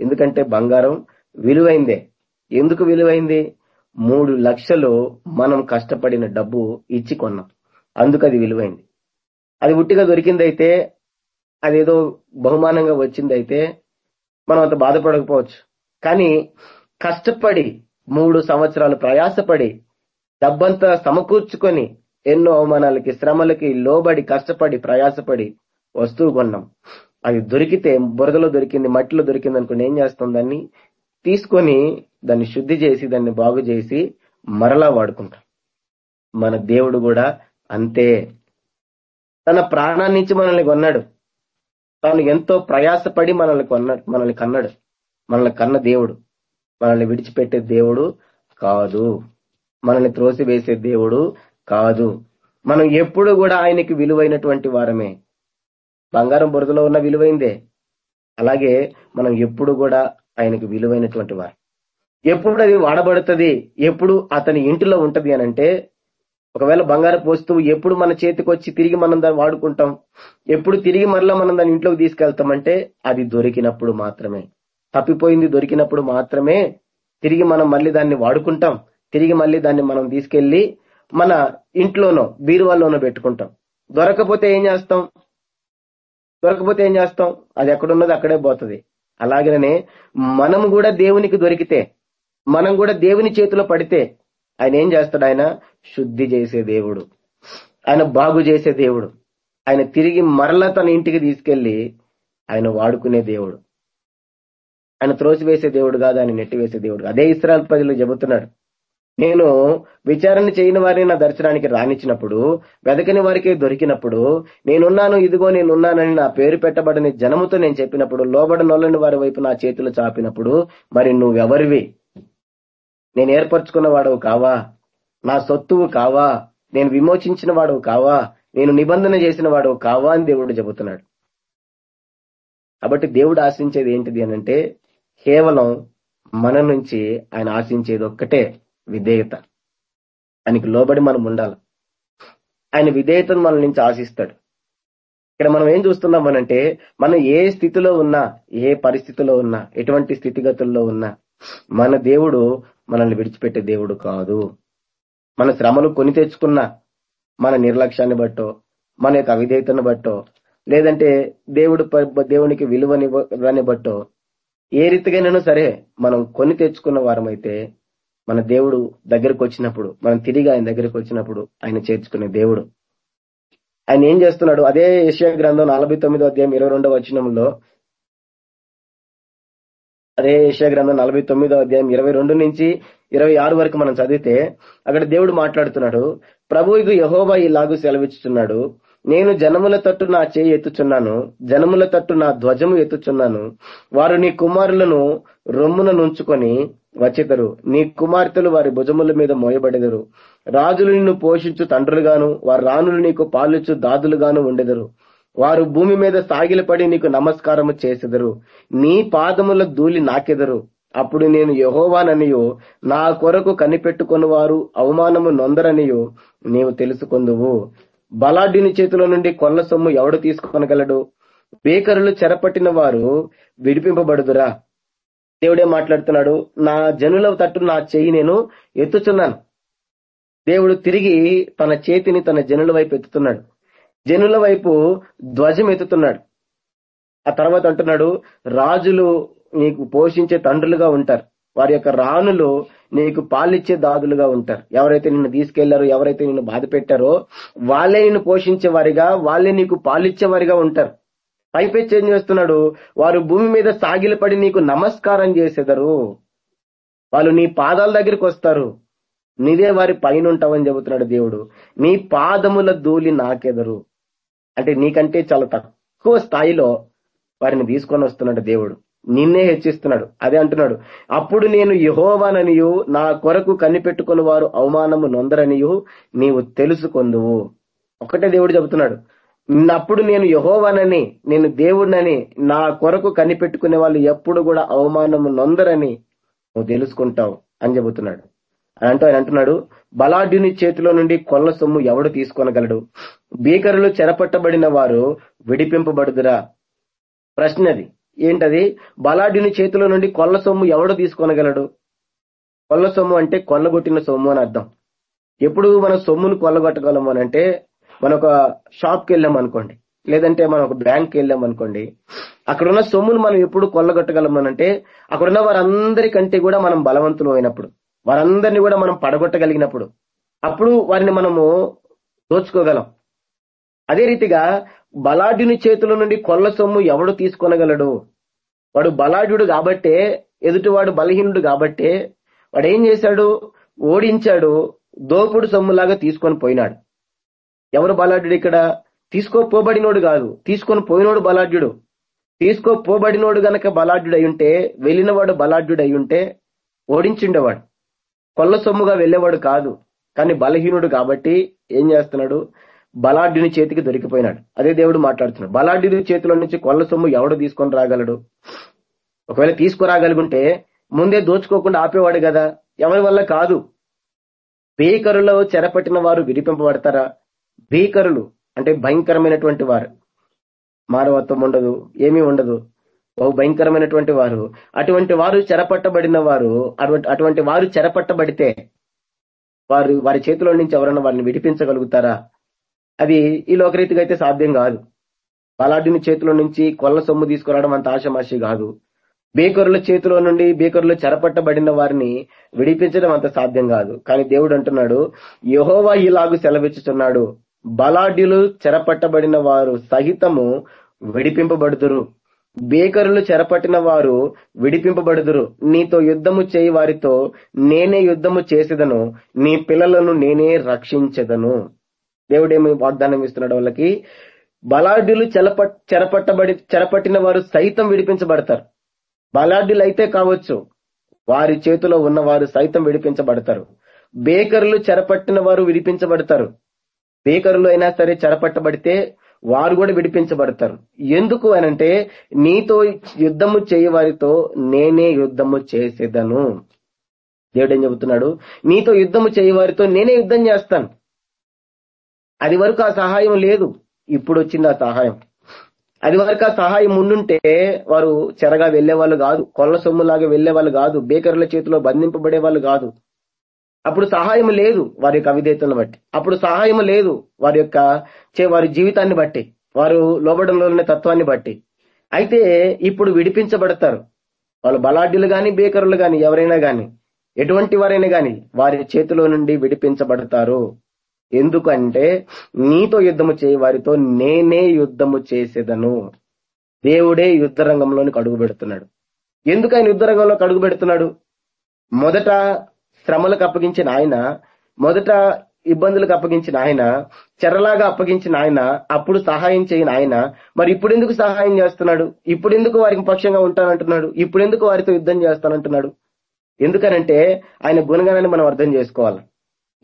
ఎందుకంటే బంగారం విలువైందే. ఎందుకు విలువైంది? మూడు లక్షలు మనం కష్టపడిన డబ్బు ఇచ్చి కొన్నాం. అందుకు అది విలువైంది. అది ఉట్టిగా దొరికిందైతే అదేదో బహుమానంగా వచ్చిందైతే మనం అంత బాధపడకపోవచ్చు. కానీ కష్టపడి మూడు సంవత్సరాలు ప్రయాసపడి డబ్బంతా సమకూర్చుకొని ఎన్నో అవమానాలకి శ్రమలకి లోబడి కష్టపడి ప్రయాసపడి వస్తువు కొన్నాం అది దొరికితే బురదలో దొరికింది మట్టిలో దొరికింది అనుకుని ఏం చేస్తాం దాన్ని? తీసుకొని దాన్ని శుద్ధి చేసి దాన్ని బాగు చేసి మరలా వాడుకుంటాం. మన దేవుడు కూడా అంతే తన ప్రాణాన్నించి మనల్ని కొన్నాడు. తాను ఎంతో ప్రయాసపడి మనల్ని కొన్నాడు మనల్ని కన్నాడు. మనల్ని కన్న దేవుడు. మనల్ని విడిచిపెట్టే దేవుడు కాదు. మనల్ని త్రోసివేసే దేవుడు కాదు. మనం ఎప్పుడు కూడా ఆయనకి విలువైనటువంటి వారమే. బంగారం బురదలో ఉన్న విలువైందే. అలాగే మనం ఎప్పుడు కూడా ఆయనకి విలువైనటువంటి వారు. ఎప్పుడు అది వాడబడుతుంది? ఎప్పుడు అతని ఇంటిలో ఉంటది అని అంటే ఒకవేళ బంగారపు వస్తువు ఎప్పుడు మన చేతికి వచ్చి తిరిగి మనం దాన్ని వాడుకుంటాం ఎప్పుడు తిరిగి మరలా మనం దాన్ని ఇంట్లోకి తీసుకెళ్తామంటే అది దొరికినప్పుడు మాత్రమే. తప్పిపోయింది దొరికినప్పుడు మాత్రమే తిరిగి మనం మళ్ళీ దాన్ని వాడుకుంటాం తిరిగి మళ్ళీ దాన్ని మనం తీసుకెళ్ళి మన ఇంట్లోనో బీరువాల్లోనో పెట్టుకుంటాం. దొరకపోతే ఏం చేస్తాం? దొరకపోతే ఏం చేస్తాం? అది ఎక్కడున్నది అక్కడే పోతుంది. అలాగనే మనం కూడా దేవునికి దొరికితే మనం కూడా దేవుని చేతిలో పడితే ఆయన ఏం చేస్తాడు ఆయన? శుద్ధి చేసే దేవుడు. ఆయన బాగు చేసే దేవుడు. ఆయన తిరిగి మరల తన ఇంటికి తీసుకెళ్ళి ఆయన వాడుకునే దేవుడు. ఆయన త్రోసివేసే దేవుడు కాదు ఆయన నెట్టివేసే దేవుడు అదే ఇస్రాయల్ ప్రజలు చెబుతున్నాడు నేను విచారణ చేయని వారిని నా దర్శనానికి రాణించినప్పుడు వెదకని వారికి దొరికినప్పుడు నేనున్నాను ఇదిగో నేనున్నానని నా పేరు పెట్టబడని జనముతో నేను చెప్పినప్పుడు లోబడ నొల్లని వారి వైపు నా చేతులు చాపినప్పుడు మరి నువ్వెవరివి? నేను ఏర్పరచుకున్న వాడవు కావా? నా సొత్తువు కావా? నేను విమోచించిన వాడవు కావా? నేను నిబంధన చేసిన వాడవు కావా అని దేవుడు చెబుతున్నాడు. కాబట్టి దేవుడు ఆశించేది ఏంటిది అనంటే కేవలం మన నుంచి ఆయన ఆశించేది ఒక్కటే విధేయత. ఆయనకి లోబడి మనం ఉండాలి. ఆయన విధేయతను మన నుంచి ఆశిస్తాడు. ఇక్కడ మనం ఏం చూస్తున్నాం అనంటే మనం ఏ స్థితిలో ఉన్నా ఏ పరిస్థితిలో ఉన్నా ఎటువంటి స్థితిగతుల్లో ఉన్నా మన దేవుడు మనల్ని విడిచిపెట్టే దేవుడు కాదు. మన శ్రమలు కొని తెచ్చుకున్న మన నిర్లక్ష్యాన్ని బట్టో మన యొక్క అవిధేయతను బట్టో లేదంటే దేవుడు దేవునికి విలువని బట్టో ఏ రీతిగానైనా సరే మనం కొని తెచ్చుకున్న వారమైతే మన దేవుడు దగ్గరకు వచ్చినప్పుడు మనం తిరిగి ఆయన దగ్గరకు వచ్చినప్పుడు ఆయన చేర్చుకునే దేవుడు. ఆయన ఏం చేస్తున్నాడు? అదే ఏషియా గ్రంథం నలభై తొమ్మిదో అధ్యాయం ఇరవై రెండవ వచనంలో అదే ఏషియా గ్రంథం నలభై తొమ్మిదో అధ్యాయం ఇరవై రెండు నుంచి ఇరవై ఆరు వరకు మనం చదివితే అక్కడ దేవుడు మాట్లాడుతున్నాడు ప్రభువుకు యహోబా ఇలాగు సెలవిచ్చుతున్నాడు నేను జనముల తట్టు నా చేయి ఎత్తుచున్నాను జనముల తట్టు నా ధ్వజము ఎత్తుచున్నాను. వారు నీ కుమారులను రొమ్మున నుంచుకొని వచ్చేదరు. నీ కుమార్తెలు వారి భుజముల మీద మోయబడెదరు. రాజులు నిన్ను పోషించు తండ్రులుగాను వారి రాణులు నీకు పాలిచ్చు దాదులుగాను ఉండెదరు. వారు భూమి మీద సాగిలపడి నీకు నమస్కారము చేసెదరు. నీ పాదముల ధూళి నాకెదరు. అప్పుడు నేను యహోవాననియో నా కొరకు కనిపెట్టుకుని వారు అవమానము నొందరనియో నీవు తెలుసుకుందువు. బలాఢ్యుని చేతిలో నుండి కొల్ల సొమ్ము ఎవడు తీసుకొనగలడు? బేకరులు చెరపట్టిన వారు విడిపింపబడుదురా. దేవుడే మాట్లాడుతున్నాడు నా జనుల తట్టు నా చెయ్యి నేను ఎత్తుచున్నాను. దేవుడు తిరిగి తన చేతిని తన జనుల వైపు ఎత్తుతున్నాడు. జనుల వైపు ధ్వజం ఎత్తుతున్నాడు ఆ తర్వాత అంటున్నాడు రాజులు నీకు పోషించే తండ్రులుగా ఉంటారు. వారి యొక్క రాణులు నీకు పాలిచ్చే దాదులుగా ఉంటారు. ఎవరైతే నిన్ను తీసుకెళ్ళారో ఎవరైతే నిన్ను బాధ పెట్టారో వాళ్ళే నిన్ను పోషించే వారిగా వాళ్ళే నీకు పాలిచ్చే వారిగా ఉంటారు. పైపెచ్చి ఏం చేస్తున్నాడు వారు భూమి మీద సాగిలపడి నీకు నమస్కారం చేసేదరు. వాళ్ళు నీ పాదాల దగ్గరికి వస్తారు. నీదే వారి పైన ఉంటావని చెబుతున్నాడు దేవుడు. నీ పాదముల ధూళి నాకెదరు. అంటే నీకంటే చాలా తక్కువ స్థాయిలో వారిని తీసుకొని వస్తున్నాడు దేవుడు. నిన్నే హెచ్చిస్తున్నాడు. అదే అంటున్నాడు. అప్పుడు నేను యహోవాననియు నా కొరకు కనిపెట్టుకుని వారు అవమానము నొందరనియు నీవు తెలుసుకొందువు. ఒకటే దేవుడు చెబుతున్నాడు. అప్పుడు నేను యహోవానని నేను దేవుడినని నా కొరకు కనిపెట్టుకునే వాళ్ళు ఎప్పుడు కూడా అవమానము నొందరని నువ్వు తెలుసుకుంటావు అని చెబుతున్నాడు. అని అంటూ ఆయన అంటున్నాడు బలాఢ్యుని చేతిలో నుండి కొల్ల సొమ్ము ఎవడు తీసుకొనగలడు? భీకరులు చెరపట్టబడిన వారు విడిపింపబడుదురా? ప్రశ్న అది. ఏంటది? బలాఢ్యుని చేతిలో నుండి కొల్ల సొమ్ము ఎవడు తీసుకొనగలడు? కొల్ల సొమ్ము అంటే కొల్లగొట్టిన సొమ్ము అని అర్థం. ఎప్పుడు మనం సొమ్మును కొల్లగొట్టగలము అని అంటే మన ఒక షాప్కి వెళ్ళాం అనుకోండి లేదంటే మనం ఒక బ్యాంక్కి వెళ్ళాం అనుకోండి అక్కడున్న సొమ్మును మనం ఎప్పుడు కొల్లగొట్టగలము అని అంటే అక్కడ ఉన్న వారందరికంటే కూడా మనం బలవంతులు అయినప్పుడు. వారందరినీ కూడా మనం పడగొట్టగలిగినప్పుడు అప్పుడు వారిని మనము దోచుకోగలం. అదే రీతిగా బలాఢ్యుని చేతుల నుండి కొల్ల సొమ్ము ఎవడు తీసుకొనగలడు? వాడు బలాఢ్యుడు కాబట్టే ఎదుటివాడు బలహీనుడు కాబట్టే వాడు ఏం చేశాడు? ఓడించాడు దోపుడు సొమ్ములాగా తీసుకొని పోయినాడు. ఎవరు బలాఢ్యుడు ఇక్కడ? తీసుకోపోబడినోడు కాదు తీసుకొని పోయినోడు బలాఢ్యుడు. తీసుకోపోబడినోడు గనక బలాఢ్యుడు అయ్యుంటే వెళ్ళినవాడు బలాఢ్యుడు అయ్యుంటే ఓడించిండేవాడు. కొల్ల సొమ్ముగా వెళ్ళేవాడు కాదు కానీ బలహీనుడు కాబట్టి ఏం చేస్తున్నాడు? బలాఢ్యుని చేతికి దొరికిపోయినాడు. అదే దేవుడు మాట్లాడుతున్నాడు. బలాఢ్యుడి చేతిలో నుంచి కొల్ల సొమ్ము ఎవడు తీసుకొని రాగలడు? ఒకవేళ తీసుకురాగలుగుంటే ముందే దోచుకోకుండా ఆపేవాడు కదా? ఎవరి వల్ల కాదు. భీకరులో చెరపట్టిన వారు విడిపింపబడతారా? భీకరులు అంటే భయంకరమైనటువంటి వారు. మానవత్వం ఉండదు ఏమీ ఉండదు. బహు భయంకరమైనటువంటి వారు. అటువంటి వారు చెరపట్టబడిన వారు అటువంటి అటువంటి వారు చెరపట్టబడితే వారు వారి చేతిలో నుంచి ఎవరైనా వారిని విడిపించగలుగుతారా? అది ఈ లోకరీతిగా అయితే సాధ్యం కాదు. బలాఢ్యుని చేతిలో నుంచి కొల్ల సొమ్ము తీసుకురావడం అంత ఆశమాషి కాదు. బేకరుల చేతిలో నుండి బేకరులు చెరపట్టబడిన వారిని విడిపించడం అంత సాధ్యం కాదు. కానీ దేవుడు అంటున్నాడు యహోవా ఇలాగు సెలవిచ్చుతున్నాడు బలాఢ్యులు చెరపట్టబడిన వారు సహితము విడిపింపబడుతురు బేకరులు చెరపట్టిన వారు విడిపింపబడుదురు. నీతో యుద్ధము చేయి వారితో నేనే యుద్ధము చేసేదను. నీ పిల్లలను నేనే రక్షించదను. దేవుడేమి వాగ్దానం ఇస్తున్నాడు వాళ్ళకి? బలాఢ్యులు చెలప చెరపట్టబడి చెరపట్టిన వారు సైతం విడిపించబడతారు. బలాఢ్యులు అయితే కావచ్చు వారి చేతిలో ఉన్నవారు సైతం విడిపించబడతారు. బేకరులు చెరపట్టిన వారు విడిపించబడతారు. బేకరులు అయినా సరే చెరపట్టబడితే వారు కూడా విడిపించబడతారు. ఎందుకు అనంటే నీతో యుద్ధము చేయవారితో నేనే యుద్ధము చేసేదను. దేవుడు ఏం చెబుతున్నాడు? నీతో యుద్ధము చేయవారితో నేనే యుద్ధం చేస్తాను. అది వరకు ఆ సహాయం లేదు. ఇప్పుడు వచ్చింది ఆ సహాయం. అది వరకు ఆ సహాయం ఉండుంటే వారు చెరగా వెళ్ళే వాళ్ళు కాదు. కొల్ల సొమ్ములాగా వెళ్ళే వాళ్ళు కాదు. బేకర్ల చేతిలో బంధింపబడే వాళ్ళు కాదు. అప్పుడు సహాయం లేదు వారి యొక్క అవిధేతను బట్టి. అప్పుడు సహాయం లేదు వారి యొక్క చే- వారి జీవితాన్ని బట్టి వారు లోబడంలో ఉన్న తత్వాన్ని బట్టి. అయితే ఇప్పుడు విడిపించబడతారు. వాళ్ళు బలాఢ్యులు గాని బేకరులు గాని ఎవరైనా గాని ఎటువంటి వారైనా గాని వారి చేతిలో నుండి విడిపించబడతారు. ఎందుకంటే నీతో యుద్ధము చేయ వారితో నేనే యుద్ధము చేసేదను. దేవుడే యుద్ధ రంగంలోనికి అడుగు పెడుతున్నాడు. ఎందుకు ఆయన యుద్ధ రంగంలోకి అడుగు పెడుతున్నాడు? మొదట శ్రమలకు అప్పగించిన ఆయన మొదట ఇబ్బందులకు అప్పగించిన ఆయన చెరలాగా అప్పగించిన ఆయన అప్పుడు సహాయం చేయని ఆయన. మరి ఇప్పుడు ఎందుకు సహాయం చేస్తున్నాడు? ఇప్పుడు ఎందుకు వారికి పక్షంగా ఉంటానంటున్నాడు? ఇప్పుడు ఎందుకు వారితో యుద్ధం చేస్తానంటున్నాడు? ఎందుకనంటే ఆయన గుణగణాన్ని మనం అర్థం చేసుకోవాలి.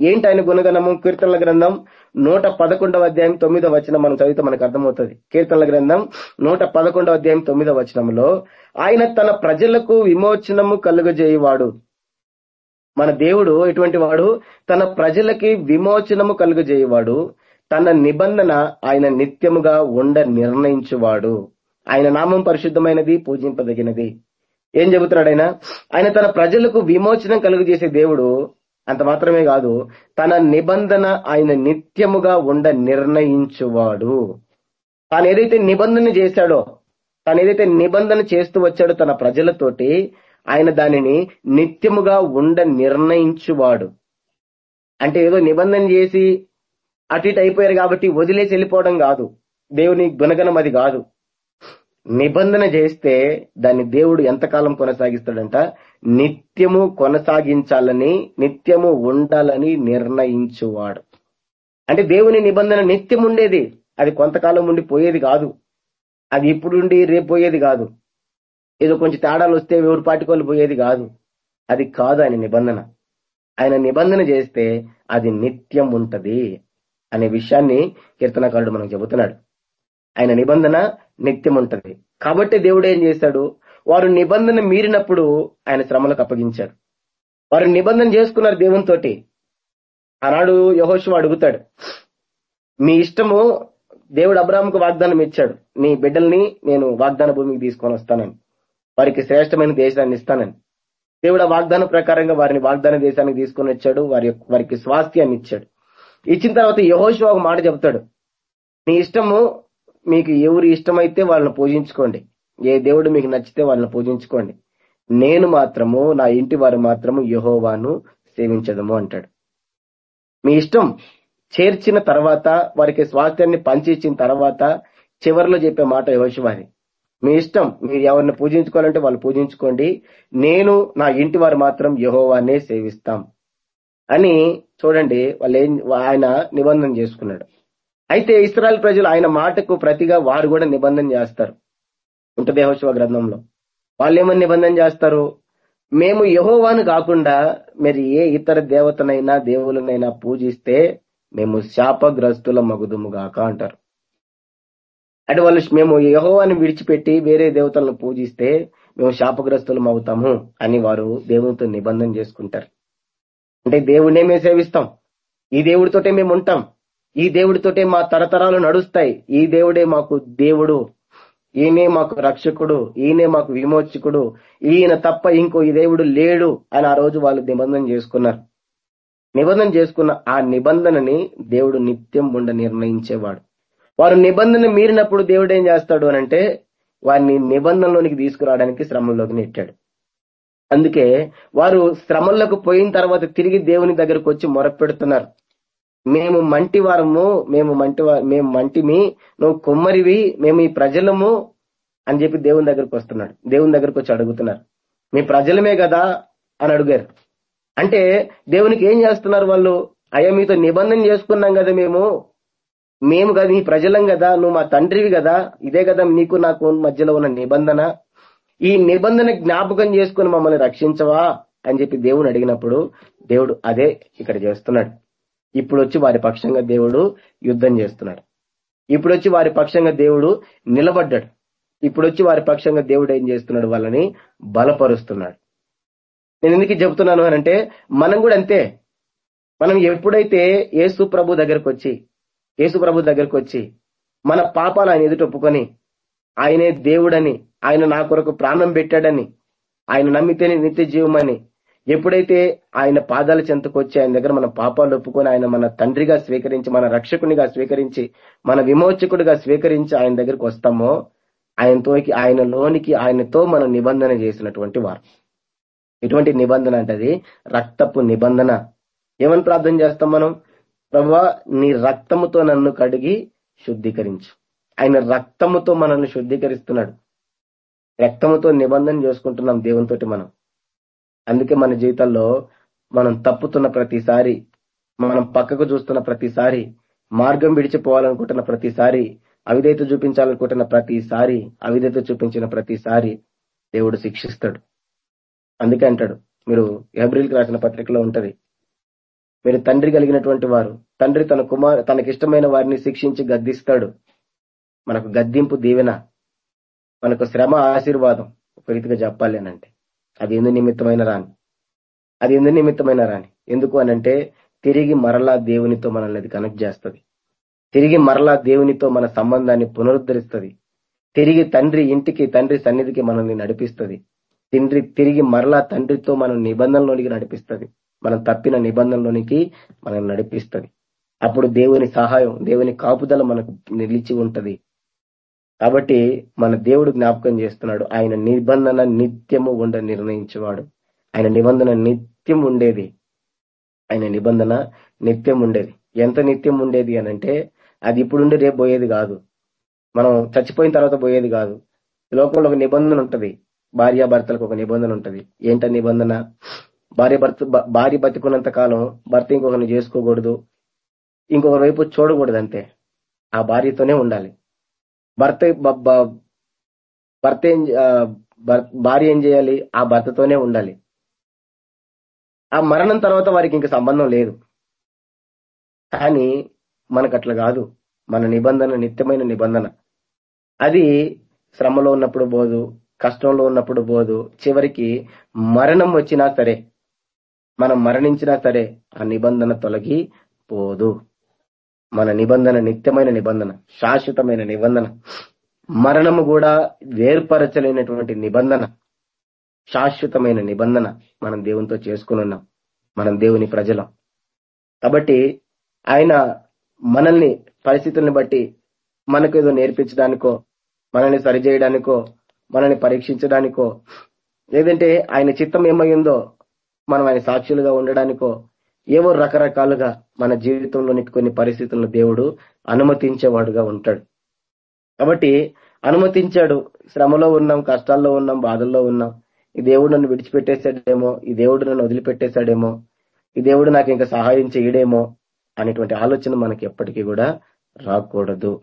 ఏంటి ఆయన గుణగణము? కీర్తనల గ్రంథం నూట పదకొండవ అధ్యాయం తొమ్మిదవ వచనం మనం చదివితే మనకు అర్థమవుతుంది. కీర్తనల గ్రంథం నూట పదకొండవ అధ్యాయం తొమ్మిదవ వచనంలో ఆయన తన ప్రజలకు విమోచనము కలుగజేయవాడు. మన దేవుడు ఎటువంటి వాడు తన ప్రజలకి విమోచనము కలుగజేయవాడు తన నిబంధన ఆయన నిత్యముగా ఉండ నిర్ణయించువాడు. ఆయన నామం పరిశుద్ధమైనది పూజింపదగినది. ఏం చెబుతున్నాడు ఆయన? ఆయన తన ప్రజలకు విమోచనం కలుగజేసే దేవుడు అంత మాత్రమే కాదు తన నిబంధన ఆయన నిత్యముగా ఉండ నిర్ణయించువాడు. తాను ఏదైతే నిబంధన చేశాడో తాను ఏదైతే నిబంధన చేస్తూ వచ్చాడో తన ప్రజలతోటి ఆయన దానిని నిత్యముగా ఉండ నిర్ణయించువాడు. అంటే ఏదో నిబంధన చేసి అటు ఇటు అయిపోయారు కాబట్టి వదిలేసి వెళ్ళిపోవడం కాదు. దేవుని గుణగణం అది కాదు. నిబంధన చేస్తే దాన్ని దేవుడు ఎంతకాలం కొనసాగిస్తాడంట? నిత్యము కొనసాగించాలని నిత్యము ఉండాలని నిర్ణయించువాడు. అంటే దేవుని నిబంధన నిత్యం ఉండేది. అది కొంతకాలం ఉండి పోయేది కాదు. అది ఇప్పుడుండి రేపు పోయేది కాదు. ఏదో కొంచెం తేడాలు వస్తే ఎవరు పాటికోలు పోయేది కాదు. అది కాదు ఆయన నిబంధన. ఆయన నిబంధన చేస్తే అది నిత్యం ఉంటది అనే విషయాన్ని కీర్తనకారుడు మనకు చెబుతున్నాడు. ఆయన నిబంధన నిత్యం ఉంటది. కాబట్టి దేవుడు ఏం చేశాడు వారు నిబంధన మీరినప్పుడు ఆయన శ్రమలకు అప్పగించారు. వారు నిబంధన చేసుకున్నారు దేవునితో ఆనాడు యహోశివ అడుగుతాడు మీ ఇష్టము దేవుడు అబ్రాహ్మకు వాగ్దానం ఇచ్చాడు. నీ బిడ్డల్ని నేను వాగ్దాన భూమికి తీసుకొని వస్తానని. వారికి శ్రేష్టమైన దేశాన్ని ఇస్తానని. దేవుడు వాగ్దానం ప్రకారంగా వారిని వాగ్దాన దేశానికి తీసుకొని వచ్చాడు వారి యొక్క- వారికి స్వాస్థ్యాన్ని ఇచ్చాడు. ఇచ్చిన తర్వాత యహోశివ ఒక మాట చెప్తాడు. మీ ఇష్టము మీకు ఎవరు ఇష్టమైతే వాళ్ళని పూజించుకోండి. ఏ దేవుడు మీకు నచ్చితే వాళ్ళని పూజించుకోండి. నేను మాత్రము నా ఇంటి వారు మాత్రము యహోవాను సేవించదము అంటాడు. మీ ఇష్టం చేర్చిన తర్వాత వారికి స్వాస్థ్యాన్ని పంచి ఇచ్చిన తర్వాత చివరిలో చెప్పే మాట యహోశివాది మీ ఇష్టం. మీరు ఎవరిని పూజించుకోవాలంటే వాళ్ళు పూజించుకోండి. నేను నా ఇంటి వారు మాత్రం యహోవానే సేవిస్తాం అని చూడండి. వాళ్ళు ఏం ఆయన నిబంధన చేసుకున్నాడు. అయితే ఇస్రాయల్ ప్రజలు ఆయన మాటకు ప్రతిగా వారు కూడా నిబంధన చేస్తారు. ఉంటుంది గ్రంథంలో. వాళ్ళు ఏమని నిబంధన చేస్తారు? మేము యహోవాను కాకుండా మరి ఏ ఇతర దేవతనైనా దేవులనైనా పూజిస్తే మేము శాపగ్రస్తుల మగుదుము గాక అంటారు. అంటే వాళ్ళు మేము యహోవాన్ని విడిచిపెట్టి వేరే దేవతలను పూజిస్తే మేము శాపగ్రస్తులం అవుతాము అని వారు దేవునితో నిబంధన చేసుకుంటారు. అంటే దేవుడినే మేము సేవిస్తాం. ఈ దేవుడితోటే మేము ఉంటాం. ఈ దేవుడితోటే మా తరతరాలు నడుస్తాయి. ఈ దేవుడే మాకు దేవుడు. ఈయనే మాకు రక్షకుడు. ఈయనే మాకు విమోచకుడు. ఈయన తప్ప ఇంకో ఈ దేవుడు లేడు అని ఆ రోజు వాళ్ళు నిబంధన చేసుకున్నారు. నిబంధన చేసుకున్న ఆ నిబంధనని దేవుడు నిత్యం ఉండ నిర్ణయించేవాడు. వారు నిబంధన మీరినప్పుడు దేవుడు ఏం చేస్తాడు అని అంటే వారిని నిబంధనలోనికి తీసుకురావడానికి శ్రమంలోకి నెట్టాడు. అందుకే వారు శ్రమంలోకి పోయిన తర్వాత తిరిగి దేవుని దగ్గరకు వచ్చి మొరపెడుతున్నారు. మేము మంటి వారము మేము మంటి మేము మంటిమి నువ్వు కుమ్మరివి మేము ఈ ప్రజలము అని చెప్పి దేవుని దగ్గరకు వస్తున్నాడు. దేవుని దగ్గరకు వచ్చి అడుగుతున్నారు. మీ ప్రజలమే కదా అని అడిగారు. అంటే దేవునికి ఏం చేస్తున్నారు వాళ్ళు? అయ్యా మీతో నిబంధన చేసుకున్నాం కదా మేము. మేము కదా నీ ప్రజలం కదా నువ్వు మా తండ్రివి కదా ఇదే కదా నీకు నాకు మధ్యలో ఉన్న నిబంధన. ఈ నిబంధన జ్ఞాపకం చేసుకుని మమ్మల్ని రక్షించవా అని చెప్పి దేవుని అడిగినప్పుడు దేవుడు అదే ఇక్కడ చేస్తున్నాడు. ఇప్పుడు వచ్చి వారి పక్షంగా దేవుడు యుద్ధం చేస్తున్నాడు. ఇప్పుడు వచ్చి వారి పక్షంగా దేవుడు నిలబడ్డాడు. ఇప్పుడు వచ్చి వారి పక్షంగా దేవుడు ఏం చేస్తున్నాడు వాళ్ళని బలపరుస్తున్నాడు. నేను ఎందుకు చెబుతున్నాను అని అంటే మనం కూడా అంతే. మనం ఎప్పుడైతే యేసు ప్రభు దగ్గరకు వచ్చి యేసు ప్రభు దగ్గరకు వచ్చి మన పాపాలు ఆయన ఎదుట ఒప్పుకొని ఆయనే దేవుడని ఆయన నా కొరకు ప్రాణం పెట్టాడని ఆయన నమ్మితేనే నిత్య జీవమని ఎప్పుడైతే ఆయన పాదాల చెంతకు వచ్చి ఆయన దగ్గర మన పాపాలు ఒప్పుకొని ఆయన మన తండ్రిగా స్వీకరించి మన రక్షకునిగా స్వీకరించి మన విమోచకుడిగా స్వీకరించి ఆయన దగ్గరకు వస్తామో ఆయనతోకి ఆయనలోనికి ఆయనతో మనం నిబంధన చేసినటువంటి వారు. ఎటువంటి నిబంధన అంటే అది? రక్తపు నిబంధన. ఏమని ప్రార్థన చేస్తాం మనం? ప్రభా నీ రక్తముతో నన్ను కడిగి శుద్ధీకరించు. ఆయన రక్తముతో మనల్ని శుద్ధీకరిస్తున్నాడు. రక్తముతో నిబంధన చేసుకుంటున్నాం దేవునితోటి మనం. అందుకే మన జీవితాల్లో మనం తప్పుతున్న ప్రతిసారి మనం పక్కకు చూస్తున్న ప్రతిసారి మార్గం విడిచిపోవాలనుకుంటున్న ప్రతిసారి అవిధేత చూపించాలనుకుంటున్న ప్రతిసారి అవిధేత చూపించిన ప్రతిసారి దేవుడు శిక్షిస్తాడు. అందుకే అంటాడు మీరు ఏప్రిల్కి రాసిన పత్రికలో ఉంటది మీరు తండ్రి కలిగినటువంటి వారు. తండ్రి తన కుమార్ తనకిష్టమైన వారిని శిక్షించి గద్దిస్తాడు. మనకు గద్దింపు దీవెన మనకు శ్రమ ఆశీర్వాదం ఒక రీతిగా చెప్పాలి అని అంటే. అది ఎందు నిమిత్తమైన రాని అది ఎందు నిమిత్తమైన రాని ఎందుకు అనంటే తిరిగి మరలా దేవునితో మనల్ని అది కనెక్ట్ చేస్తుంది. తిరిగి మరలా దేవునితో మన సంబంధాన్ని పునరుద్ధరిస్తుంది. తిరిగి తండ్రి ఇంటికి తండ్రి సన్నిధికి మనల్ని నడిపిస్తుంది. తండ్రి తిరిగి మరలా తండ్రితో మనం నిబంధనలోనికి నడిపిస్తుంది. మనం తప్పిన నిబంధనలోనికి మనం నడిపిస్తుంది. అప్పుడు దేవుని సహాయం దేవుని కాపుదల మనకు నిలిచి ఉంటది. కాబట్టి మన దేవుడు జ్ఞాపకం చేస్తున్నాడు ఆయన నిబంధన నిత్యము ఉండ నిర్ణయించేవాడు. ఆయన నిబంధన నిత్యం ఉండేది. ఆయన నిబంధన నిత్యం ఉండేది. ఎంత నిత్యం ఉండేది అని అంటే అది ఇప్పుడుండి రేపు పోయేది కాదు. మనం చచ్చిపోయిన తర్వాత పోయేది కాదు. లోకంలో ఒక నిబంధన ఉంటది. భార్యాభర్తలకు ఒక నిబంధన ఉంటది. ఏంట నిబంధన? భార్య భర్త భార్య బతికున్నంత కాలం భర్త ఇంకొకరిని చేసుకోకూడదు. ఇంకొక వైపు చూడకూడదు అంతే. ఆ భార్యతోనే ఉండాలి. భర్త భర్త ఏం భార్య ఏం చేయాలి? ఆ భర్తతోనే ఉండాలి. ఆ మరణం తర్వాత వారికి ఇంకా సంబంధం లేదు. కానీ మనకు అట్లా కాదు. మన నిబంధన నిత్యమైన నిబంధన. అది శ్రమలో ఉన్నప్పుడు పోదు కష్టంలో ఉన్నప్పుడు పోదు చివరికి మరణం వచ్చినా సరే మనం మరణించినా సరే ఆ నిబంధన తొలగి పోదు మన నిబంధన నిత్యమైన నిబంధన శాశ్వతమైన నిబంధన మరణము కూడా వేర్పరచలేనటువంటి నిబంధన శాశ్వతమైన నిబంధన మనం దేవునితో చేసుకుని ఉన్నాం. మనం దేవుని ప్రజలం. కాబట్టి ఆయన మనల్ని పరిస్థితుల్ని బట్టి మనకు ఏదో నేర్పించడానికో మనల్ని సరిచేయడానికో మనల్ని పరీక్షించడానికో లేదంటే ఆయన చిత్తం ఏమైందో మనం ఆయన సాక్షులుగా ఉండడానికో ఏవో రకరకాలుగా మన జీవితంలోని కొన్ని పరిస్థితులను దేవుడు అనుమతించేవాడుగా ఉంటాడు. కాబట్టి అనుమతించాడు. శ్రమలో ఉన్నాం కష్టాల్లో ఉన్నాం బాధల్లో ఉన్నాం. ఈ దేవుడు నన్ను విడిచిపెట్టేశాడేమో ఈ దేవుడు నన్ను వదిలిపెట్టేశాడేమో ఈ దేవుడు నాకు ఇంకా సహాయం చేయడేమో అనేటువంటి ఆలోచన మనకి ఎప్పటికీ కూడా రాకూడదు.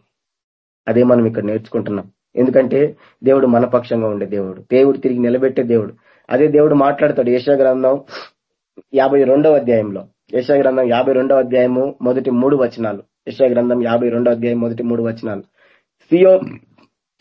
అదే మనం ఇక్కడ నేర్చుకుంటున్నాం. ఎందుకంటే దేవుడు మన పక్షంగా ఉండే దేవుడు. దేవుడు తిరిగి నిలబెట్టే దేవుడు. అదే దేవుడు మాట్లాడతాడు యశా గ్రంథం యాభై రెండవ అధ్యాయంలో. యశా గ్రంథం యాభై రెండవ అధ్యాయము మొదటి మూడు వచనాలు. యశా గ్రంథం యాభై రెండవ అధ్యాయం మొదటి మూడు వచనాలు. సియో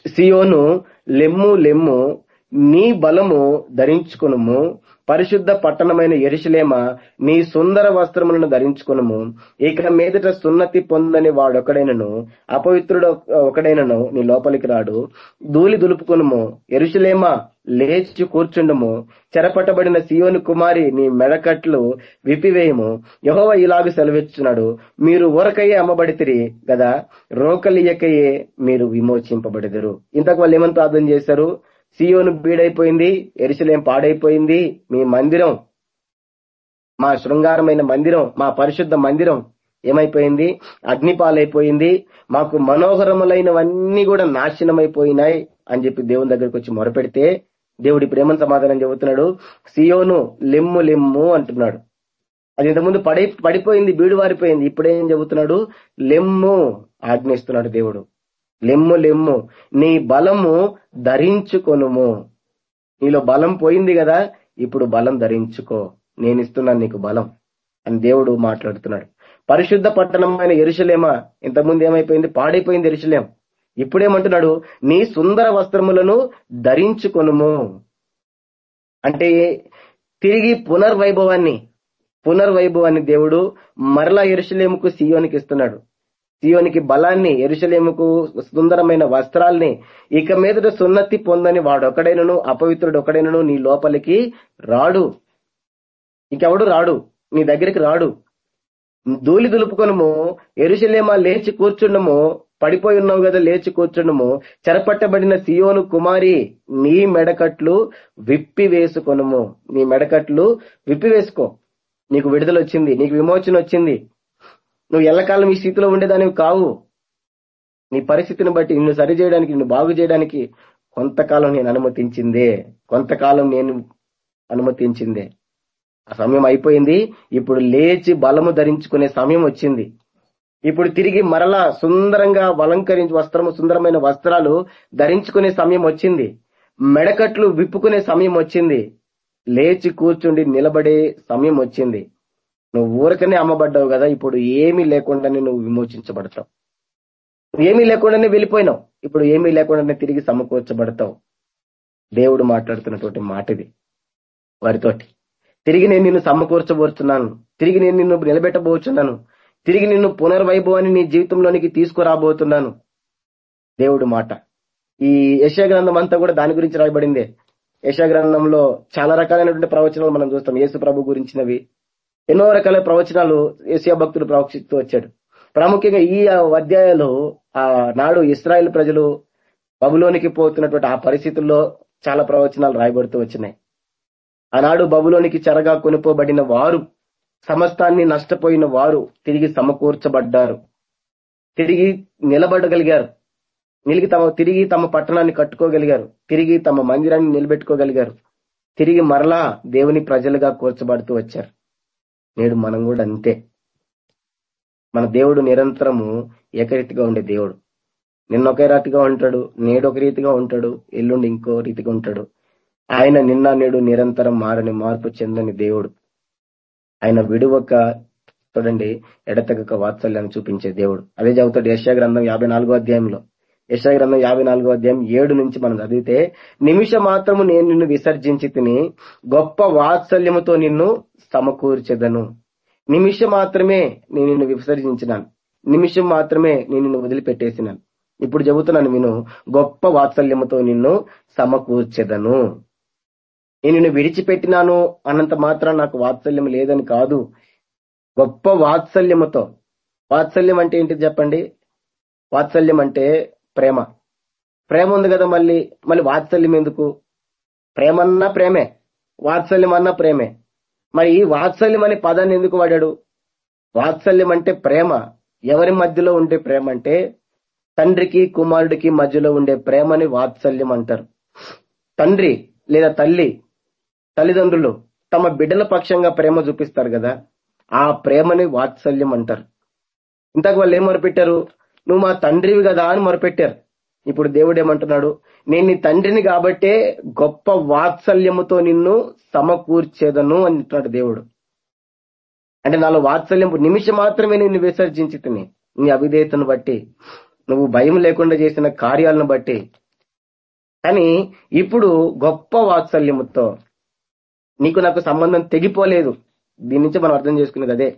సియోను లెమ్ము లెమ్ము నీ బలము ధరించుకునుము. పరిశుద్ధ పట్టణమైన ఎరుశలేమ నీ సుందర వస్త్రములను ధరించుకునము. ఇక మీదట సున్నతి పొందని వాడొకడైనను అపవిత్రుడు ఒకడైనను నీ లోపలికి రాడు. ధూళి దులుపుకునము. ఎరుశలేమ లేచి కూర్చుండము. చెరపట్టబడిన సియోని కుమారి నీ మెడకట్లు విప్పివేయము. యహోవ ఇలాగ సెలవిస్తున్నాడు మీరు ఊరకయ్యే అమ్మబడితిరి కదా రోకలియకయే మీరు విమోచింపబడిదరు. ఇంతకు వాళ్ళు ఏమని ప్రార్థన చేశారు? సియోను బీడైపోయింది ఎరుసలేం పాడైపోయింది. మీ మందిరం మా శృంగారమైన మందిరం మా పరిశుద్ధ మందిరం ఏమైపోయింది? అగ్నిపాలైపోయింది. మాకు మనోహరములైనవన్నీ కూడా నాశనమైపోయినాయి అని చెప్పి దేవుని దగ్గరికి వచ్చి మొరపెడితే దేవుడి ప్రేమ సమాధానం చెబుతున్నాడు? సియోను లెమ్ము లెమ్ము అంటున్నాడు. అది ఇంతకుముందు పడి పడిపోయింది బీడు వారిపోయింది ఇప్పుడేం చెబుతున్నాడు? లెమ్ము ఆజ్ఞిస్తున్నాడు దేవుడు. లెమ్ము లెమ్ము. నీ బలము ధరించుకొనుము. నీలో బలం పోయింది కదా ఇప్పుడు బలం ధరించుకో. నేను ఇస్తున్నాను నీకు బలం అని దేవుడు మాట్లాడుతున్నాడు. పరిశుద్ధ పట్టణమైన ఎరుసలేమా ఇంతకుముందు ఏమైపోయింది? పాడైపోయింది ఎరుసలేం ఇప్పుడేమంటున్నాడు? నీ సుందర వస్త్రములను ధరించుకొనుము. అంటే తిరిగి పునర్వైభవాన్ని పునర్వైభవాన్ని దేవుడు మరలా ఎరుసలేముకు సీయోనికి ఇస్తున్నాడు జీవనికి బలాన్ని ఎరుసలేముకు సుందరమైన వస్త్రాల్ని ఇక మీదట సున్నతి పొందని వాడు ఒకడైనను అపవిత్రుడు ఒకడైనను నీ లోపలికి రాడు. ఇంకెవడు రాడు? నీ దగ్గరికి రాడు. ధూళి దులుపుకొనము ఎరుసలేమా లేచి కూర్చుండము పడిపోయి ఉన్నావు కదా లేచి కూర్చుండము చెరపట్టబడిన సియోను కుమారి నీ మెడకట్లు విప్పి వేసుకొనము. నీ మెడకట్లు విప్పి వేసుకో. నీకు విడుదల వచ్చింది నీకు విమోచన వచ్చింది నువ్వు ఎల్లకాలం ఈ స్థితిలో ఉండేదానివి కావు. నీ పరిస్థితిని బట్టి నిన్ను సరి చేయడానికి నిన్ను బాగు చేయడానికి కొంతకాలం నేను అనుమతించిందే. కొంతకాలం నేను అనుమతించిందే. ఆ సమయం అయిపోయింది. ఇప్పుడు లేచి బలము ధరించుకునే సమయం వచ్చింది. ఇప్పుడు తిరిగి మరలా సుందరంగా అలంకరించి వస్త్రము సుందరమైన వస్త్రాలు ధరించుకునే సమయం వచ్చింది. మెడకట్లు విప్పుకునే సమయం వచ్చింది. లేచి కూర్చుండి నిలబడే సమయం వచ్చింది. నువ్వు ఊరకనే అమ్మబడ్డావు కదా ఇప్పుడు ఏమీ లేకుండానే నువ్వు విమోచించబడతావు. ఏమీ లేకుండానే వెళ్ళిపోయినావు ఇప్పుడు ఏమీ లేకుండానే తిరిగి సమకూర్చబడతావు. దేవుడు మాట్లాడుతున్నటువంటి మాట ఇది వారితోటి. తిరిగి నేను నిన్ను సమకూర్చబోతున్నాను తిరిగి నేను నిన్ను నిలబెట్టబోతున్నాను తిరిగి నిన్ను పునర్వైభవాన్ని నీ జీవితంలోనికి తీసుకురాబోతున్నాను. దేవుడు మాట. ఈ యశాగ్రంథం అంతా కూడా దాని గురించి రాయబడిందే. యశాగ్రంథంలో చాలా రకాలైనటువంటి ప్రవచనాలు మనం చూస్తాం. యేసు ప్రభు గురించినవి ఎన్నో రకాల ప్రవచనాలు ఏసియా భక్తులు ప్రవచిస్తూ వచ్చాడు ప్రాముఖ్యంగా ఈ అధ్యాయాలు ఆ నాడు ఇస్రాయల్ ప్రజలు బబులోనికి పోతున్నటువంటి ఆ పరిస్థితుల్లో చాలా ప్రవచనాలు రాయబడుతూ వచ్చినాయి. ఆనాడు బబులోనికి చెరగా కొనుకోబడిన వారు సమస్తాన్ని నష్టపోయిన వారు తిరిగి సమకూర్చబడ్డారు. తిరిగి నిలబడగలిగారు. నిలిగి తమ తిరిగి తమ పట్టణాన్ని కట్టుకోగలిగారు. తిరిగి తమ మందిరాన్ని నిలబెట్టుకోగలిగారు. తిరిగి మరలా దేవుని ప్రజలుగా కూర్చబడుతూ వచ్చారు. నేడు మనం కూడా అంతే. మన దేవుడు నిరంతరము ఏకరీతిగా ఉండే దేవుడు. నిన్న ఒకే రాతిగా ఉంటాడు నేడు ఒక రీతిగా ఉంటాడు ఎల్లుండి ఇంకో రీతిగా ఉంటాడు. ఆయన నిన్న నేడు నిరంతరం మారని మార్పు చెందని దేవుడు. ఆయన విడువక చూడండి ఎడతెగక వాత్సల్యాన్ని చూపించే దేవుడు. అదే చదువుతాడు యశా గ్రంథం యాభై అధ్యాయంలో. యశా గ్రంథం యాభై నాలుగో అధ్యాయం ఏడు నుంచి మనం చదివితే నిమిష మాత్రము నేను నిన్ను విసర్జించి తిని గొప్ప వాత్సల్యముతో నిన్ను సమకూర్చెదను. నిమిషం మాత్రమే నేను నిన్ను విసర్జించినాను. నిమిషం మాత్రమే నేను నిన్ను వదిలిపెట్టేసినాను. ఇప్పుడు చెబుతున్నాను విను గొప్ప వాత్సల్యముతో నిన్ను సమకూర్చెదను. నేను నిన్ను విడిచిపెట్టినాను అన్నంత మాత్రం నాకు వాత్సల్యం లేదని కాదు. గొప్ప వాత్సల్యముతో. వాత్సల్యం అంటే ఏంటి చెప్పండి? వాత్సల్యం అంటే ప్రేమ. ప్రేమ ఉంది కదా మళ్ళీ మళ్ళీ వాత్సల్యం ఎందుకు? ప్రేమన్నా ప్రేమే వాత్సల్యం అన్నా ప్రేమే. మరి ఈ వాత్సల్యం అనే పదాన్ని ఎందుకు వాడాడు? వాత్సల్యం అంటే ప్రేమ. ఎవరి మధ్యలో ఉండే ప్రేమ అంటే తండ్రికి కుమారుడికి మధ్యలో ఉండే ప్రేమని వాత్సల్యం అంటారు. తండ్రి లేదా తల్లి తల్లిదండ్రులు తమ బిడ్డల పక్షంగా ప్రేమ చూపిస్తారు కదా ఆ ప్రేమని వాత్సల్యం అంటారు. ఇంతకు వాళ్ళు ఏం నువ్వు మా తండ్రివి కదా అని మొరపెట్టారు. ఇప్పుడు దేవుడు ఏమంటున్నాడు? నేను నీ తండ్రిని కాబట్టే గొప్ప వాత్సల్యముతో నిన్ను సమకూర్చేదను అంటున్నాడు దేవుడు. అంటే నాలో వాత్సల్యం నిమిషం మాత్రమే నిన్ను విసర్జించి నీ అవిధేయతను బట్టి నువ్వు భయం లేకుండా చేసిన కార్యాలను బట్టి. కానీ ఇప్పుడు గొప్ప వాత్సల్యముతో నీకు నాకు సంబంధం తెగిపోలేదు. దీని నుంచి మనం అర్థం చేసుకునేది అదే.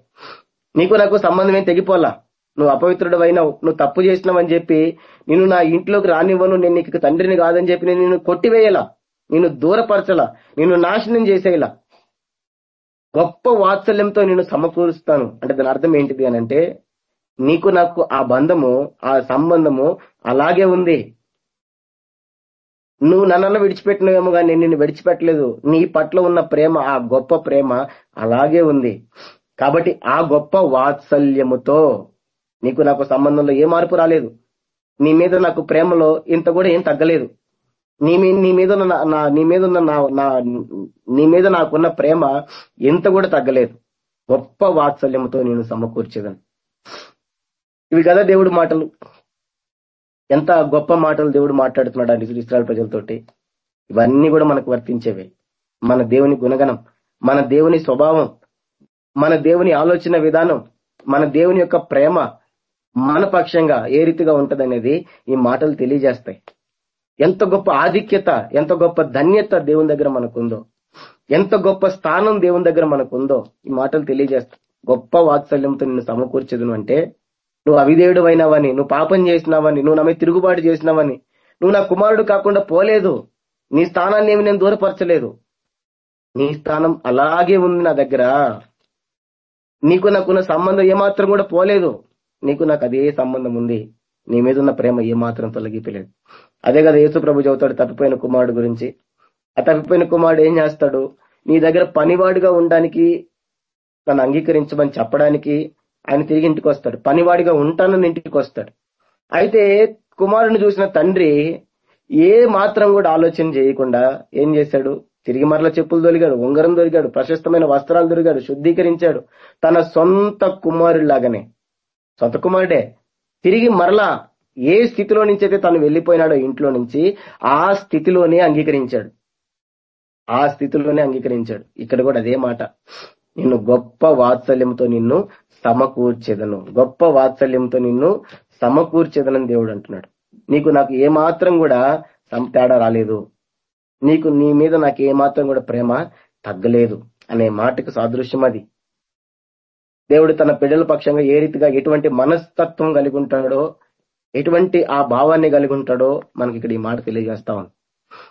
నీకు నాకు సంబంధం ఏం తెగిపోలా? నువ్వు అపవిత్రుడు అయినావు నువ్వు తప్పు చేసినావని చెప్పి నేను నా ఇంట్లోకి రానివ్వను నేను నీకు తండ్రిని కాదని చెప్పి నేను నిన్ను కొట్టివేయలా నిన్ను దూరపరచలా నిన్ను నాశనం చేసేలా గొప్ప వాత్సల్యంతో నేను సమకూరుస్తాను. అంటే దాని అర్థం ఏంటిది అని అంటే నీకు నాకు ఆ బంధము ఆ సంబంధము అలాగే ఉంది. నువ్వు నన్నన్న విడిచిపెట్టినవేమో కానీ నేను నిన్ను విడిచిపెట్టలేదు. నీ పట్ల ఉన్న ప్రేమ ఆ గొప్ప ప్రేమ అలాగే ఉంది. కాబట్టి ఆ గొప్ప వాత్సల్యముతో నీకు నాకు సంబంధంలో ఏ మార్పు రాలేదు. నీ మీద నాకు ప్రేమలో ఇంత కూడా ఏం తగ్గలేదు. నీ మీ నీ మీద ఉన్న నా- నా నీ మీద ఉన్న నా నా నీ మీద నాకున్న ప్రేమ ఎంత కూడా తగ్గలేదు. గొప్ప వాత్సల్యంతో నేను సమకూర్చేదని ఇవి కదా దేవుడు మాటలు. ఎంత గొప్ప మాటలు దేవుడు మాట్లాడుతున్నాడు అని ఇస్రాయల్ ప్రజలతోటి. ఇవన్నీ కూడా మనకు వర్తించేవే. మన దేవుని గుణగణం మన దేవుని స్వభావం మన దేవుని ఆలోచన విధానం మన దేవుని యొక్క ప్రేమ మన పక్షంగా ఏ రీతిగా ఉంటదనేది ఈ మాటలు తెలియజేస్తాయి. ఎంత గొప్ప ఆధిక్యత ఎంత గొప్ప ధన్యత దేవుని దగ్గర మనకుందో ఎంత గొప్ప స్థానం దేవుని దగ్గర మనకుందో ఈ మాటలు తెలియజేస్తాయి. గొప్ప వాత్సల్యంతో నిన్ను సమకూర్చదును అంటే నువ్వు అవిధేయుడు అయినావని నువ్వు పాపం చేసినావని నువ్వు నా తిరుగుబాటు చేసినావని నువ్వు నా కుమారుడు కాకుండా పోలేదు. నీ స్థానాన్ని ఏమి నేను దూరపరచలేదు. నీ స్థానం అలాగే ఉంది నా దగ్గర. నీకు నాకున్న సంబంధం ఏమాత్రం కూడా పోలేదు. నీకు నాకు అదే సంబంధం ఉంది. నీ మీద ఉన్న ప్రేమ ఏమాత్రం తొలగిపోలేదు. అదే కదా యేసు ప్రభు చదువుతాడు తప్పిపోయిన కుమారుడు గురించి. ఆ తప్పిపోయిన కుమారుడు ఏం చేస్తాడు? నీ దగ్గర పనివాడిగా ఉండడానికి నన్ను అంగీకరించమని చెప్పడానికి ఆయన తిరిగి ఇంటికి వస్తాడు. పనివాడిగా ఉంటానని ఇంటికి వస్తాడు. అయితే కుమారుని చూసిన తండ్రి ఏ మాత్రం కూడా ఆలోచన చేయకుండా ఏం చేశాడు? తిరిగి మరల చెప్పులు దొరికాడు ఉంగరం దొరికాడు ప్రశస్తమైన వస్త్రాలు దొరికాడు శుద్ధీకరించాడు. తన సొంత కుమారుడిలాగానే. సొంత కుమారుడే తిరిగి మరలా ఏ స్థితిలో నుంచి అయితే తను వెళ్ళిపోయినాడో ఇంట్లో నుంచి ఆ స్థితిలోనే అంగీకరించాడు. ఆ స్థితిలోనే అంగీకరించాడు. ఇక్కడ కూడా అదే మాట. నిన్ను గొప్ప వాత్సల్యంతో నిన్ను సమకూర్చేదను. గొప్ప వాత్సల్యంతో నిన్ను సమకూర్చేదనని దేవుడు అంటున్నాడు. నీకు నాకు ఏ మాత్రం కూడా సం- తేడా రాలేదు. నీకు నీ మీద నాకు ఏమాత్రం కూడా ప్రేమ తగ్గలేదు అనే మాటకు సాదృశ్యం అది. దేవుడు తన బిడ్డల పక్షంగా ఏ రీతిగా ఎటువంటి మనస్తత్వం కలిగి ఉంటాడో ఎటువంటి ఆ భావాన్ని కలిగి ఉంటాడో మనకి ఇక్కడ ఈ మాట తెలియజేస్తా ఉంది.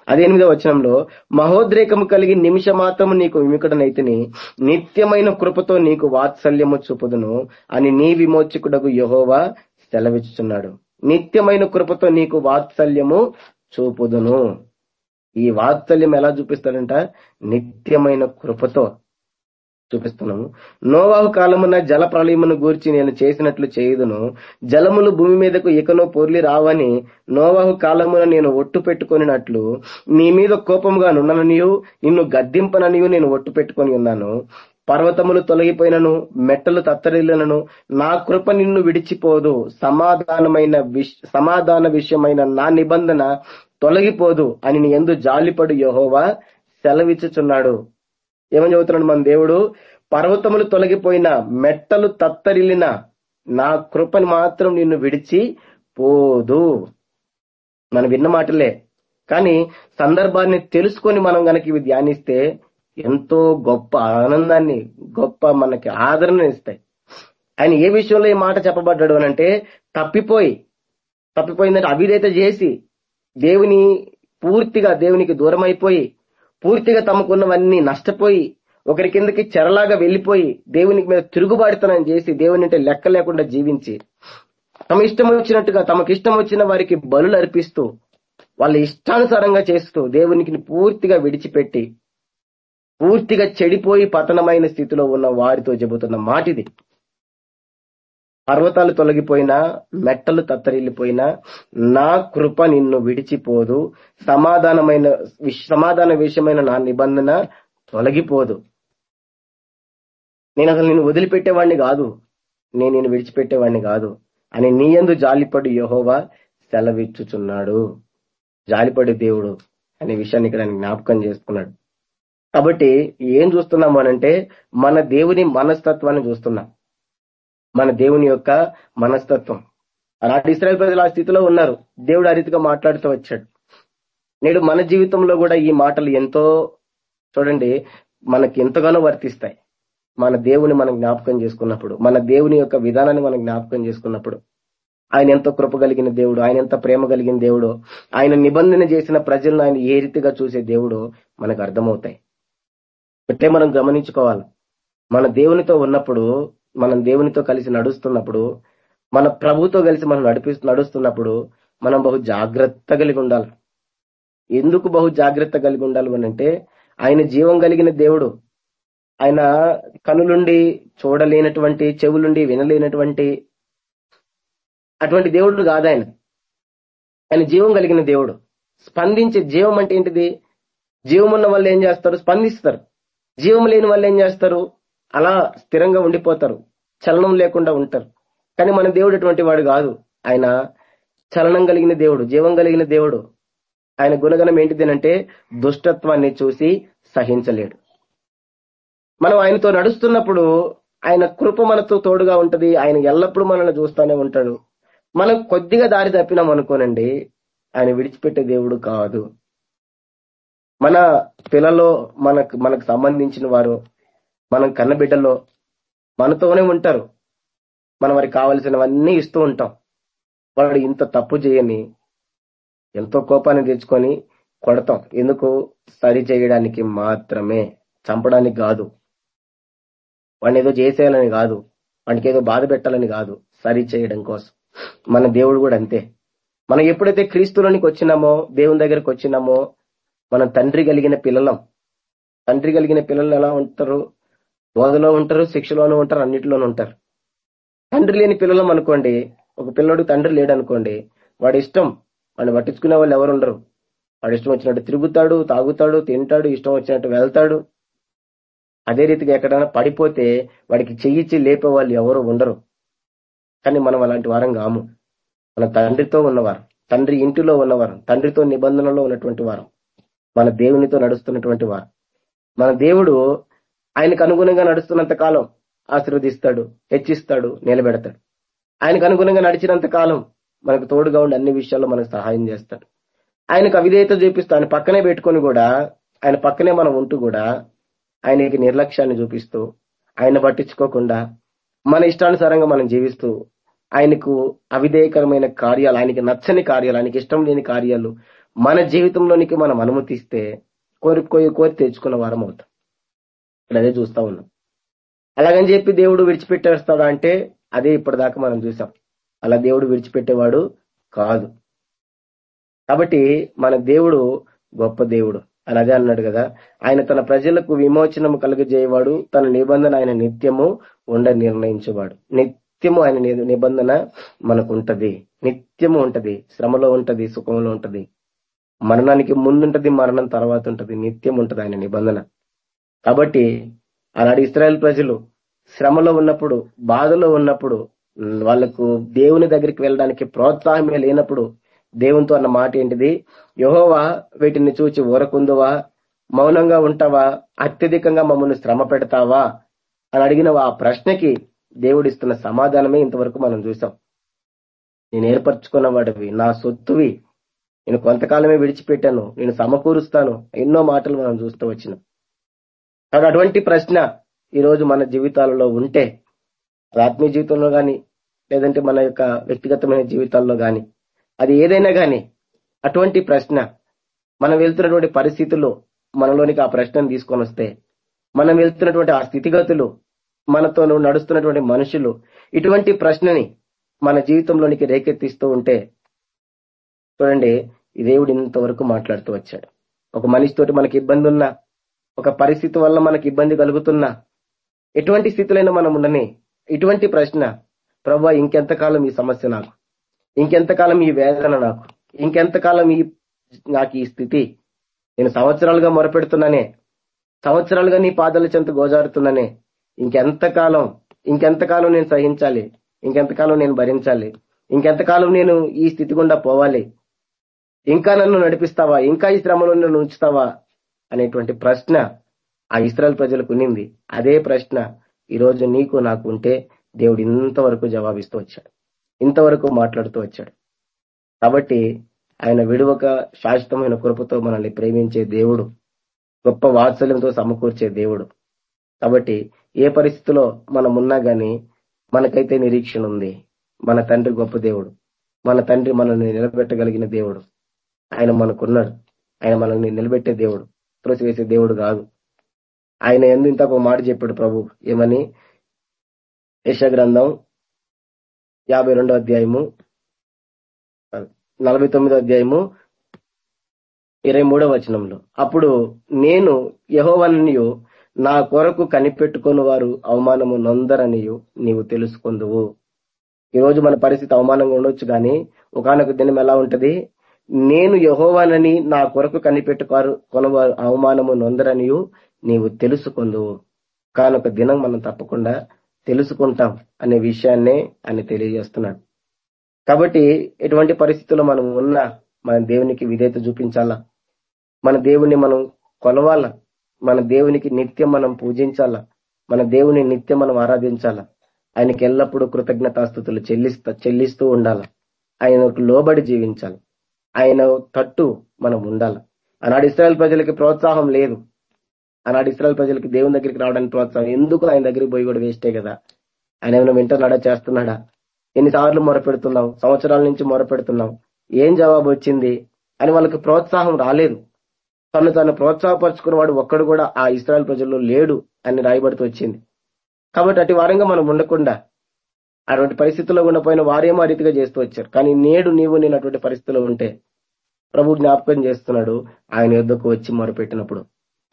అదే ఎనిమిదో వచనంలో మహోద్రేకము కలిగి నిమిష మాత్రము నీకు విముకుడనైతిని నిత్యమైన కృపతో నీకు వాత్సల్యము చూపుదును అని నీ విమోచకుడకు యహోవా సెలవిచ్చుచున్నాడు. నిత్యమైన కృపతో నీకు వాత్సల్యము చూపుదును. ఈ వాత్సల్యం ఎలా చూపిస్తాడంట? నిత్యమైన కృపతో. చూపిస్తున్నాము. నోవాహు కాలమున జల ప్రళయమును గూర్చి నేను చేసినట్లు చేయుదును. జలములు భూమి మీదకు ఇకనో పొర్లి రావని నోవాహు కాలమున నేను ఒట్టు పెట్టుకొనినట్లు నీ మీద కోపముగా నున్నననియు నిన్ను గద్దింపననియు నేను ఒట్టు పెట్టుకొని ఉన్నాను. పర్వతములు తొలగిపోయినను మెట్టలు తత్తరిల్లనను నా కృప నిన్ను విడిచిపోదు. సమాధానమైన సమాధాన విషయమైన నా నిబంధన తొలగిపోదు అని నీ ఎందు జాలిపడు యహోవా సెలవిచ్చుచున్నాడు. ఏమని చెబుతున్నాడు మన దేవుడు? పర్వతములు తొలగిపోయిన మెట్టలు తత్తరిల్లిన నా కృపని మాత్రం నిన్ను విడిచి పోదు. మనం విన్న మాటలే. కానీ సందర్భాన్ని తెలుసుకొని మనం గనక ఇవి ధ్యానిస్తే ఎంతో గొప్ప ఆనందాన్ని గొప్ప మనకి ఆదరణ ఇస్తాయి. ఆయన ఏ విషయంలో ఈ మాట చెప్పబడ్డాడు అని అంటే తప్పిపోయి తప్పిపోయిందంటే అవిధేత చేసి దేవుని పూర్తిగా దేవునికి దూరం అయిపోయి పూర్తిగా తమకున్నవన్నీ నష్టపోయి ఒకరి కిందకి చెరలాగా వెళ్ళిపోయి దేవునికి మీద తిరుగుబాటుతనం చేసి దేవుని అంటే లెక్క లేకుండా జీవించి తమ ఇష్టం వచ్చినట్టుగా తమకు ఇష్టం వచ్చిన వారికి బలులు అర్పిస్తూ వాళ్ళ ఇష్టానుసారంగా చేస్తూ దేవునికి పూర్తిగా విడిచిపెట్టి పూర్తిగా చెడిపోయి పతనమైన స్థితిలో ఉన్న వారితో చెబుతున్న మాటిది. పర్వతాలు తొలగిపోయినా మెట్టలు తత్తరిల్లిపోయినా నా కృప నిన్ను విడిచిపోదు. సమాధానమైన విష- సమాధాన విషయమైన నా నిబంధన తొలగిపోదు. నేను అసలు నిన్ను వదిలిపెట్టేవాడిని కాదు. నేను నిన్ను విడిచిపెట్టేవాడిని కాదు. అని నీ ఎందు జాలిపడు యహోవా సెలవిచ్చుచున్నాడు. జాలిపడు దేవుడు అనే విషయాన్ని ఇక్కడ జ్ఞాపకం చేసుకున్నాడు. కాబట్టి ఏం చూస్తున్నాము అనంటే మన దేవుని మనస్తత్వాన్ని చూస్తున్నాం. మన దేవుని యొక్క మనస్తత్వం. అలాంటి ఇస్రాయల్ ప్రజలు ఆ స్థితిలో ఉన్నారు. దేవుడు ఆ రీతిగా మాట్లాడుతూ వచ్చాడు. నేడు మన జీవితంలో కూడా ఈ మాటలు ఎంతో చూడండి మనకి ఎంతగానో వర్తిస్తాయి. మన దేవుని మనం జ్ఞాపకం చేసుకున్నప్పుడు మన దేవుని యొక్క విధానాన్ని మనం జ్ఞాపకం చేసుకున్నప్పుడు ఆయన ఎంతో కృప కలిగిన దేవుడు ఆయన ఎంత ప్రేమ కలిగిన దేవుడు ఆయన నిబంధన చేసిన ప్రజలను ఆయన ఏ రీతిగా చూసే దేవుడు మనకు అర్థమవుతాయి. అంటే మనం గమనించుకోవాలి. మన దేవునితో ఉన్నప్పుడు మనం దేవునితో కలిసి నడుస్తున్నప్పుడు మన ప్రభుతో కలిసి మనం నడిపి నడుస్తున్నప్పుడు మనం బహు జాగ్రత్త కలిగి ఉండాలి. ఎందుకు బహు జాగ్రత్త కలిగి ఉండాలి అని అంటే ఆయన జీవం కలిగిన దేవుడు ఆయన కనులుండి చూడలేనటువంటి చెవులుండి వినలేనటువంటి అటువంటి దేవుడు కాదు ఆయన. ఆయన జీవం కలిగిన దేవుడు. స్పందించే జీవం అంటే ఏంటిది? జీవం ఉన్న వాళ్ళు ఏం చేస్తారు? స్పందిస్తారు. జీవం లేని వాళ్ళు ఏం చేస్తారు? అలా స్థిరంగా ఉండిపోతారు. చలనం లేకుండా ఉంటారు. కానీ మన దేవుడు అటువంటి వాడు కాదు. ఆయన చలనం కలిగిన దేవుడు జీవం కలిగిన దేవుడు. ఆయన గుణగణం ఏంటిది అంటే దుష్టత్వాన్ని చూసి సహించలేడు. మనం ఆయనతో నడుస్తున్నప్పుడు ఆయన కృప మనతో తోడుగా ఉంటది. ఆయన ఎల్లప్పుడూ మనల్ని చూస్తూనే ఉంటాడు. మనం కొద్దిగా దారి తప్పినాం అనుకోనండి ఆయన విడిచిపెట్టే దేవుడు కాదు. మన పిల్లలో మనకు మనకు సంబంధించిన వారు మనం కన్నబిడ్డలో మనతోనే ఉంటారు. మనం వారికి కావలసినవన్నీ ఇస్తూ ఉంటాం. వాడు ఇంత తప్పు చేయని ఎంతో కోపాన్ని తెచ్చుకొని కొడతాం. ఎందుకు? సరి చేయడానికి మాత్రమే. చంపడానికి కాదు. వాడిని ఏదో చేసేయాలని కాదు. వాడికి ఏదో బాధ పెట్టాలని కాదు. సరి చేయడం కోసం. మన దేవుడు కూడా అంతే. మనం ఎప్పుడైతే క్రీస్తులోనికి వచ్చినామో దేవుని దగ్గరకు వచ్చినామో మనం తండ్రి కలిగిన పిల్లలం. తండ్రి కలిగిన పిల్లలు ఎలా ఉంటారు? బోధలో ఉంటారు శిక్షలోనూ ఉంటారు అన్నిటిలోనూ ఉంటారు. తండ్రి లేని పిల్లలం అనుకోండి ఒక పిల్లడు తండ్రి లేడు అనుకోండి వాడి ఇష్టం వాడిని పట్టించుకునే వాళ్ళు ఎవరు ఉండరు. వాడి ఇష్టం వచ్చినట్టు తిరుగుతాడు తాగుతాడు తింటాడు ఇష్టం వచ్చినట్టు వెళ్తాడు. అదే రీతిగా ఎక్కడైనా పడిపోతే వాడికి చెయ్యిచ్చి లేపే వాళ్ళు ఎవరు ఉండరు. కానీ మనం అలాంటి వారం కాము. మన తండ్రితో ఉన్నవారు తండ్రి ఇంటిలో ఉన్నవారు తండ్రితో నిబంధనలో ఉన్నటువంటి వారం మన దేవునితో నడుస్తున్నటువంటి వారు. మన దేవుడు ఆయనకు అనుగుణంగా నడుస్తున్నంత కాలం ఆశీర్వదిస్తాడు హెచ్చిస్తాడు నిలబెడతాడు. ఆయనకు అనుగుణంగా నడిచినంత కాలం మనకు తోడుగా ఉండి అన్ని విషయాల్లో మనకు సహాయం చేస్తాడు. ఆయనకు అవిధేయత చూపిస్తూ ఆయన పక్కనే పెట్టుకొని కూడా ఆయన పక్కనే మనం ఉంటూ కూడా ఆయనకి నిర్లక్ష్యాన్ని చూపిస్తూ ఆయన పట్టించుకోకుండా మన ఇష్టానుసారంగా మనం జీవిస్తూ ఆయనకు అవిధేయకరమైన కార్యాలు ఆయనకి నచ్చని కార్యాలు ఆయనకి ఇష్టం లేని కార్యాలు మన జీవితంలోనికి మనం అనుమతిస్తే కోరుకోయి కోరి తెచ్చుకున్న వారం అవుతాం. ఇక్కడ అదే చూస్తా ఉన్నాం. అలాగని చెప్పి దేవుడు విడిచిపెట్టేస్తాడు అంటే అదే ఇప్పటిదాకా మనం చూసాం. అలా దేవుడు విడిచిపెట్టేవాడు కాదు. కాబట్టి మన దేవుడు గొప్ప దేవుడు. అలాగే అన్నాడు కదా. ఆయన తన ప్రజలకు విమోచనము కలుగజేయవాడు. తన నిబంధన ఆయన నిత్యము ఉండ నిర్ణయించేవాడు. నిత్యము ఆయన నిబంధన మనకు ఉంటది నిత్యము ఉంటది. శ్రమలో ఉంటది. సుఖంలో ఉంటది. మరణానికి ముందుంటది. మరణం తర్వాత ఉంటది. నిత్యం ఉంటది ఆయన నిబంధన. కాబట్టి అలాంటి ఇస్రాయల్ ప్రజలు శ్రమలో ఉన్నప్పుడు బాధలో ఉన్నప్పుడు వాళ్ళకు దేవుని దగ్గరికి వెళ్ళడానికి ప్రోత్సాహమే లేనప్పుడు దేవునితో అన్న మాట ఏంటిది? యహోవా వీటిని చూచి ఊరకుందువా? మౌనంగా ఉంటావా? అత్యధికంగా మమ్మల్ని శ్రమ పెడతావా? అని అడిగిన ఆ ప్రశ్నకి దేవుడిస్తున్న సమాధానమే ఇంతవరకు మనం చూసాం నేను ఏర్పరచుకున్న వాడివి నా సొత్తువి. నేను కొంతకాలమే విడిచిపెట్టాను. నేను సమకూరుస్తాను. ఎన్నో మాటలు మనం చూస్తూ వచ్చినాం. కాబట్టి అటువంటి ప్రశ్న ఈరోజు మన జీవితాలలో ఉంటే ఆత్మీయ జీవితంలో కానీ లేదంటే మన యొక్క వ్యక్తిగతమైన జీవితాల్లో కానీ అది ఏదైనా కానీ అటువంటి ప్రశ్న మనం వెళ్తున్నటువంటి పరిస్థితుల్లో మనలోనికి ఆ ప్రశ్నను తీసుకొని వస్తే మనం వెళ్తున్నటువంటి ఆ స్థితిగతులు మనతో నడుస్తున్నటువంటి మనుషులు ఇటువంటి ప్రశ్నని మన జీవితంలోనికి రేకెత్తిస్తూ ఉంటే చూడండి ఈ దేవుడు ఇంతవరకు మాట్లాడుతూ వచ్చాడు. ఒక మనిషితోటి మనకి ఇబ్బంది ఉన్నా ఒక పరిస్థితి వల్ల మనకి ఇబ్బంది కలుగుతున్నా ఎటువంటి స్థితిలో మనం ఉండని. ఇటువంటి ప్రశ్న ప్రభా ఇంకెంతకాలం ఈ సమస్య నాకు? ఇంకెంతకాలం ఈ వేదన నాకు? ఇంకెంతకాలం ఈ నాకు ఈ స్థితి? నేను సంవత్సరాలుగా మొరపెడుతున్నానే. సంవత్సరాలుగా నీ పాదాల చెంత గోజారుతున్నానే. ఇంకెంతకాలం ఇంకెంతకాలం నేను సహించాలి? ఇంకెంతకాలం నేను భరించాలి? ఇంకెంతకాలం నేను ఈ స్థితి గుండా పోవాలి? ఇంకా నన్ను నడిపిస్తావా? ఇంకా ఈ శ్రమలో నన్ను ఉంచుతావా? అనేటువంటి ప్రశ్న ఆ ఇస్రాయల్ ప్రజలకు ఉన్నింది. అదే ప్రశ్న ఈ రోజు నీకు నాకు ఉంటే దేవుడు ఇంతవరకు జవాబిస్తూ వచ్చాడు. ఇంతవరకు మాట్లాడుతూ వచ్చాడు. కాబట్టి ఆయన విడువక శాశ్వతమైన కృపతో మనల్ని ప్రేమించే దేవుడు గొప్ప వాత్సల్యంతో సమకూర్చే దేవుడు. కాబట్టి ఏ పరిస్థితిలో మనం ఉన్నా గాని మనకైతే నిరీక్షణ ఉంది. మన తండ్రి గొప్ప దేవుడు మన తండ్రి మనల్ని నిలబెట్టగలిగిన దేవుడు. ఆయన మనకున్నాడు. ఆయన మనల్ని నిలబెట్టే దేవుడు. త్రోసివేసే దేవుడు కాదు. ఆయన ఎందు ఇంత ఒక మాట చెప్పాడు ప్రభు. ఏమని? యశగ్రంథం యాభై రెండో అధ్యాయము నలభై తొమ్మిదో అధ్యాయము ఇరవై మూడో వచనంలో. అప్పుడు నేను యహోవన్యు నా కొరకు కనిపెట్టుకుని వారు అవమానము నొందరనియు నీవు తెలుసుకుందువు. ఈ రోజు మన పరిస్థితి అవమానంగా ఉండొచ్చు కానీ ఒకనొక దినం ఎలా ఉంటది? నేను యహోవానని నా కొరకు కనిపెట్టుకోరు కొనవారు అవమానము నొందరనియు నీవు తెలుసుకుందువు. కానొక దినం మనం తప్పకుండా తెలుసుకుంటాం అనే విషయాన్నే ఆయన తెలియజేస్తున్నాడు. కాబట్టి ఎటువంటి పరిస్థితుల్లో మనం ఉన్నా మన దేవునికి విధేయత చూపించాలా? మన దేవుణ్ణి మనం కొలవాలా? మన దేవునికి నిత్యం మనం పూజించాలా? మన దేవుని నిత్యం మనం ఆరాధించాలా? ఆయనకి ఎల్లప్పుడూ కృతజ్ఞతాస్థుతులు చెల్లిస్తా చెల్లిస్తూ ఉండాలా? ఆయనకు లోబడి జీవించాలి? ఆయన తట్టు మనం ఉండాలి. ఆనాడు ఇస్రాయల్ ప్రజలకి ప్రోత్సాహం లేదు. ఆనాడు ఇస్రాయల్ ప్రజలకి దేవుని దగ్గరికి రావడానికి ప్రోత్సాహం ఎందుకు ఆయన దగ్గరికి పోయి కూడా వేస్టే కదా? ఆయన ఏమైనా వింటున్నాడా చేస్తున్నాడా? ఎన్నిసార్లు మొరపెడుతున్నాం సంవత్సరాల నుంచి మొరపెడుతున్నాం ఏం జవాబు వచ్చింది అని వాళ్ళకి ప్రోత్సాహం రాలేదు. తను తను ప్రోత్సాహపరుచుకున్నవాడు ఒక్కడు కూడా ఆ ఇస్రాయల్ ప్రజల్లో లేడు అని రాయబడుతూ వచ్చింది. కాబట్టి అటు వారంగా మనం ఉండకుండా అటువంటి పరిస్థితుల్లో ఉండపోయిన వారేమో ఆ రీతిగా చేస్తూ వచ్చారు. కానీ నేడు నీవు నేను అటువంటి పరిస్థితిలో ఉంటే ప్రభు జ్ఞాపకం చేస్తున్నాడు. ఆయన యుద్ధకు వచ్చి మొరపెట్టినప్పుడు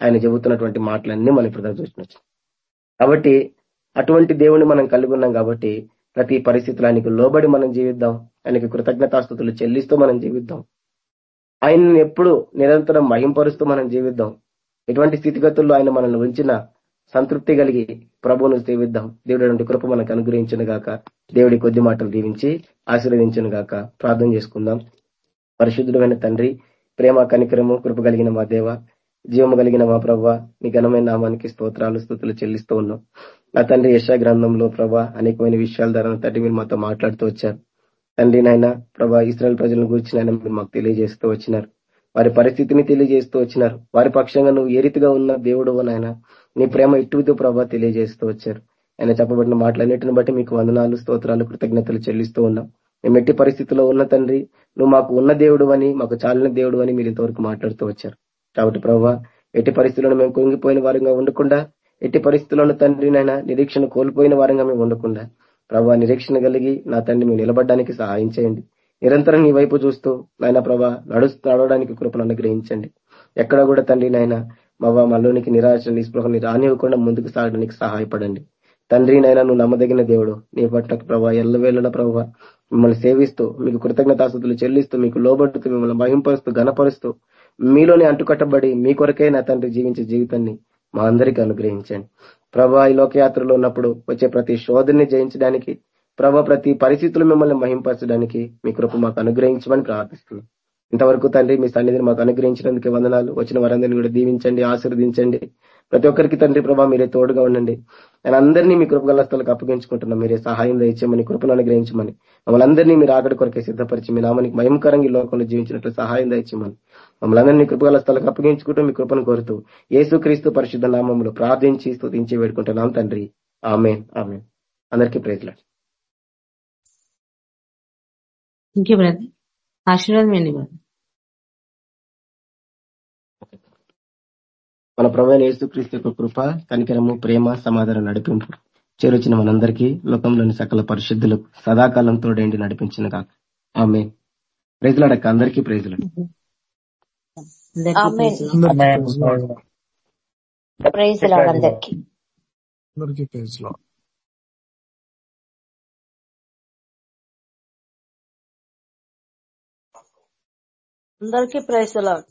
ఆయన చెబుతున్నటువంటి మాటలన్నీ మనం ఇప్పుడు చూసినచ్చు కాబట్టి అటువంటి దేవుని మనం కలిగి ఉన్నాం కాబట్టి ప్రతి పరిస్థితులు ఆయనకు లోబడి మనం జీవిద్దాం. ఆయనకి కృతజ్ఞతాస్థుతులు చెల్లిస్తూ మనం జీవిద్దాం. ఆయన్ని ఎప్పుడు నిరంతరం మహింపరుస్తూ మనం జీవిద్దాం. ఎటువంటి స్థితిగతుల్లో ఆయన మనల్ని ఉంచిన సంతృప్తి కలిగి ప్రభువును సేవిద్దాం. దేవుడి కృప మనకు అనుగ్రహించను గాక దేవుడి కొద్ది మాటలు దీవించి ఆశీర్వదించను గాక ప్రార్థన చేసుకుందాం. పరిశుద్ధుడమైన తండ్రి ప్రేమ కనికరము కృప కలిగిన మా దేవ జీవము కలిగిన మా ప్రభా నీ ఘనమైన నామానికి స్తోత్రాలు స్థుతులు చెల్లిస్తూ ఉన్నాం. నా తండ్రి యశా గ్రంథంలో ప్రభా అనేకమైన విషయాల ద్వారా తండ్రి మీరు మాతో మాట్లాడుతూ వచ్చారు. తండ్రి నాయన ప్రభా ఇస్రాయల్ ప్రజలను గురించి నాయన మీరు మాకు తెలియజేస్తూ వచ్చినారు. వారి పరిస్థితిని తెలియజేస్తూ వచ్చినారు. వారి పక్షంగా నువ్వు ఏ రీతిగా ఉన్న దేవుడు నాయన నీ ప్రేమ ఇటుతో ప్రభా తెలియజేస్తూ వచ్చారు. ఆయన చెప్పబడిన మాటలన్నిటిని బట్టి మీకు వందనాలు స్తోత్రాలు కృతజ్ఞతలు చెల్లిస్తూ ఉన్నాం. మేము ఎట్టి పరిస్థితిలో ఉన్న తండ్రి నువ్వు మాకు ఉన్న దేవుడు అని మాకు చాలిన దేవుడు అని మీరు ఇంతవరకు మాట్లాడుతూ వచ్చారు. కాబట్టి ప్రభావ ఎట్టి పరిస్థితుల్లో మేము కుంగిపోయిన వారంగా ఉండకుండా ఎట్టి పరిస్థితుల్లో తండ్రి నైనా నిరీక్షణ కోల్పోయిన వారంగా మేము ఉండకుండా ప్రభా నిరీక్షణ కలిగి నా తండ్రి మేము నిలబడడానికి సహాయం చేయండి. నిరంతరం నీ వైపు చూస్తూ నాయన ప్రభా నడుస్తూ నడవడానికి కృపను అనుగ్రహించండి. ఎక్కడ కూడా తండ్రి నాయన మవ్వ మనలోనికి నిరాశ నిస్పృహని రానివ్వకుండా ముందుకు సాగడానికి సహాయపడండి. తండ్రి నైనా నువ్వు నమ్మదగిన దేవుడు. నీ పట్ల ప్రభా ఎల్లవేళ్ళ ప్రభావ మిమ్మల్ని సేవిస్తూ మీకు కృతజ్ఞతాస్తుతులు చెల్లిస్తూ మీకు లోబడుతూ మిమ్మల్ని మహింపరుస్తూ గణపరుస్తూ మీలోనే అంటుకట్టబడి మీ కొరకే నా తండ్రి జీవించే జీవితాన్ని మా అందరికీ అనుగ్రహించండి. ప్రభా ఈ లోకయాత్రలో ఉన్నప్పుడు వచ్చే ప్రతి శోధనని జయించడానికి ప్రభా ప్రతి పరిస్థితులు మిమ్మల్ని మహింపరచడానికి మీ కృప మాకు అనుగ్రహించమని ప్రార్థిస్తున్నాం. ఇంతవరకు తండ్రి మీ సన్నిధిని మాకు అనుగ్రహించినందుకే వందనాలు. వచ్చిన వారందరినీ కూడా దీవించండి ఆశీర్వదించండి. ప్రతి ఒక్కరికి తండ్రి ప్రభా మీరే తోడుగా ఉండండి. నేను అందరినీ మీ కృపగల స్థలకు అప్పగించుకుంటున్నాం మీరే సహాయం దయచేయమని కృపను అనుగ్రహించమని మమ్మల్ని అందరినీ మీరు ఆగడి కొరకే సిద్ధపరిచి మీ నామానికి భయంకరంగా ఈ లోకంలో జీవించినట్లు సహాయం దయచేయమని మమ్మల్ని అందరినీ కృపగల స్థలకు అప్పగించుకుంటూ మీ కృపను కోరుతూ ఏసుక్రీస్తు పరిశుద్ధ నామములు ప్రార్థించి స్థుతించి వేడుకుంటున్నాం తండ్రి. ఆమె ఆమె అందరికీ ప్రైజ్లా ఇంకే బ్రదర్. ఆశీర్వాదం అండి బ్రదర్. మన ప్రవైన యేసుక్రీస్తు యొక్క కృప కనికరము ప్రేమ సమాధానం నడిపింపు చేరొచ్చిన మనందరికీ లోకంలోని సకల పరిశుద్ధులకు సదాకాలం తోడేండి నడిపించిన కాక ఆమె ప్రైజ్లాడక్క అందరికీ ప్రైజ్లాడు అందరికీ amen. praise the Lord. Praise lord అందరికి. అందరికీ ప్రైజ్లో అందరికీ ప్రైస్ లాడ్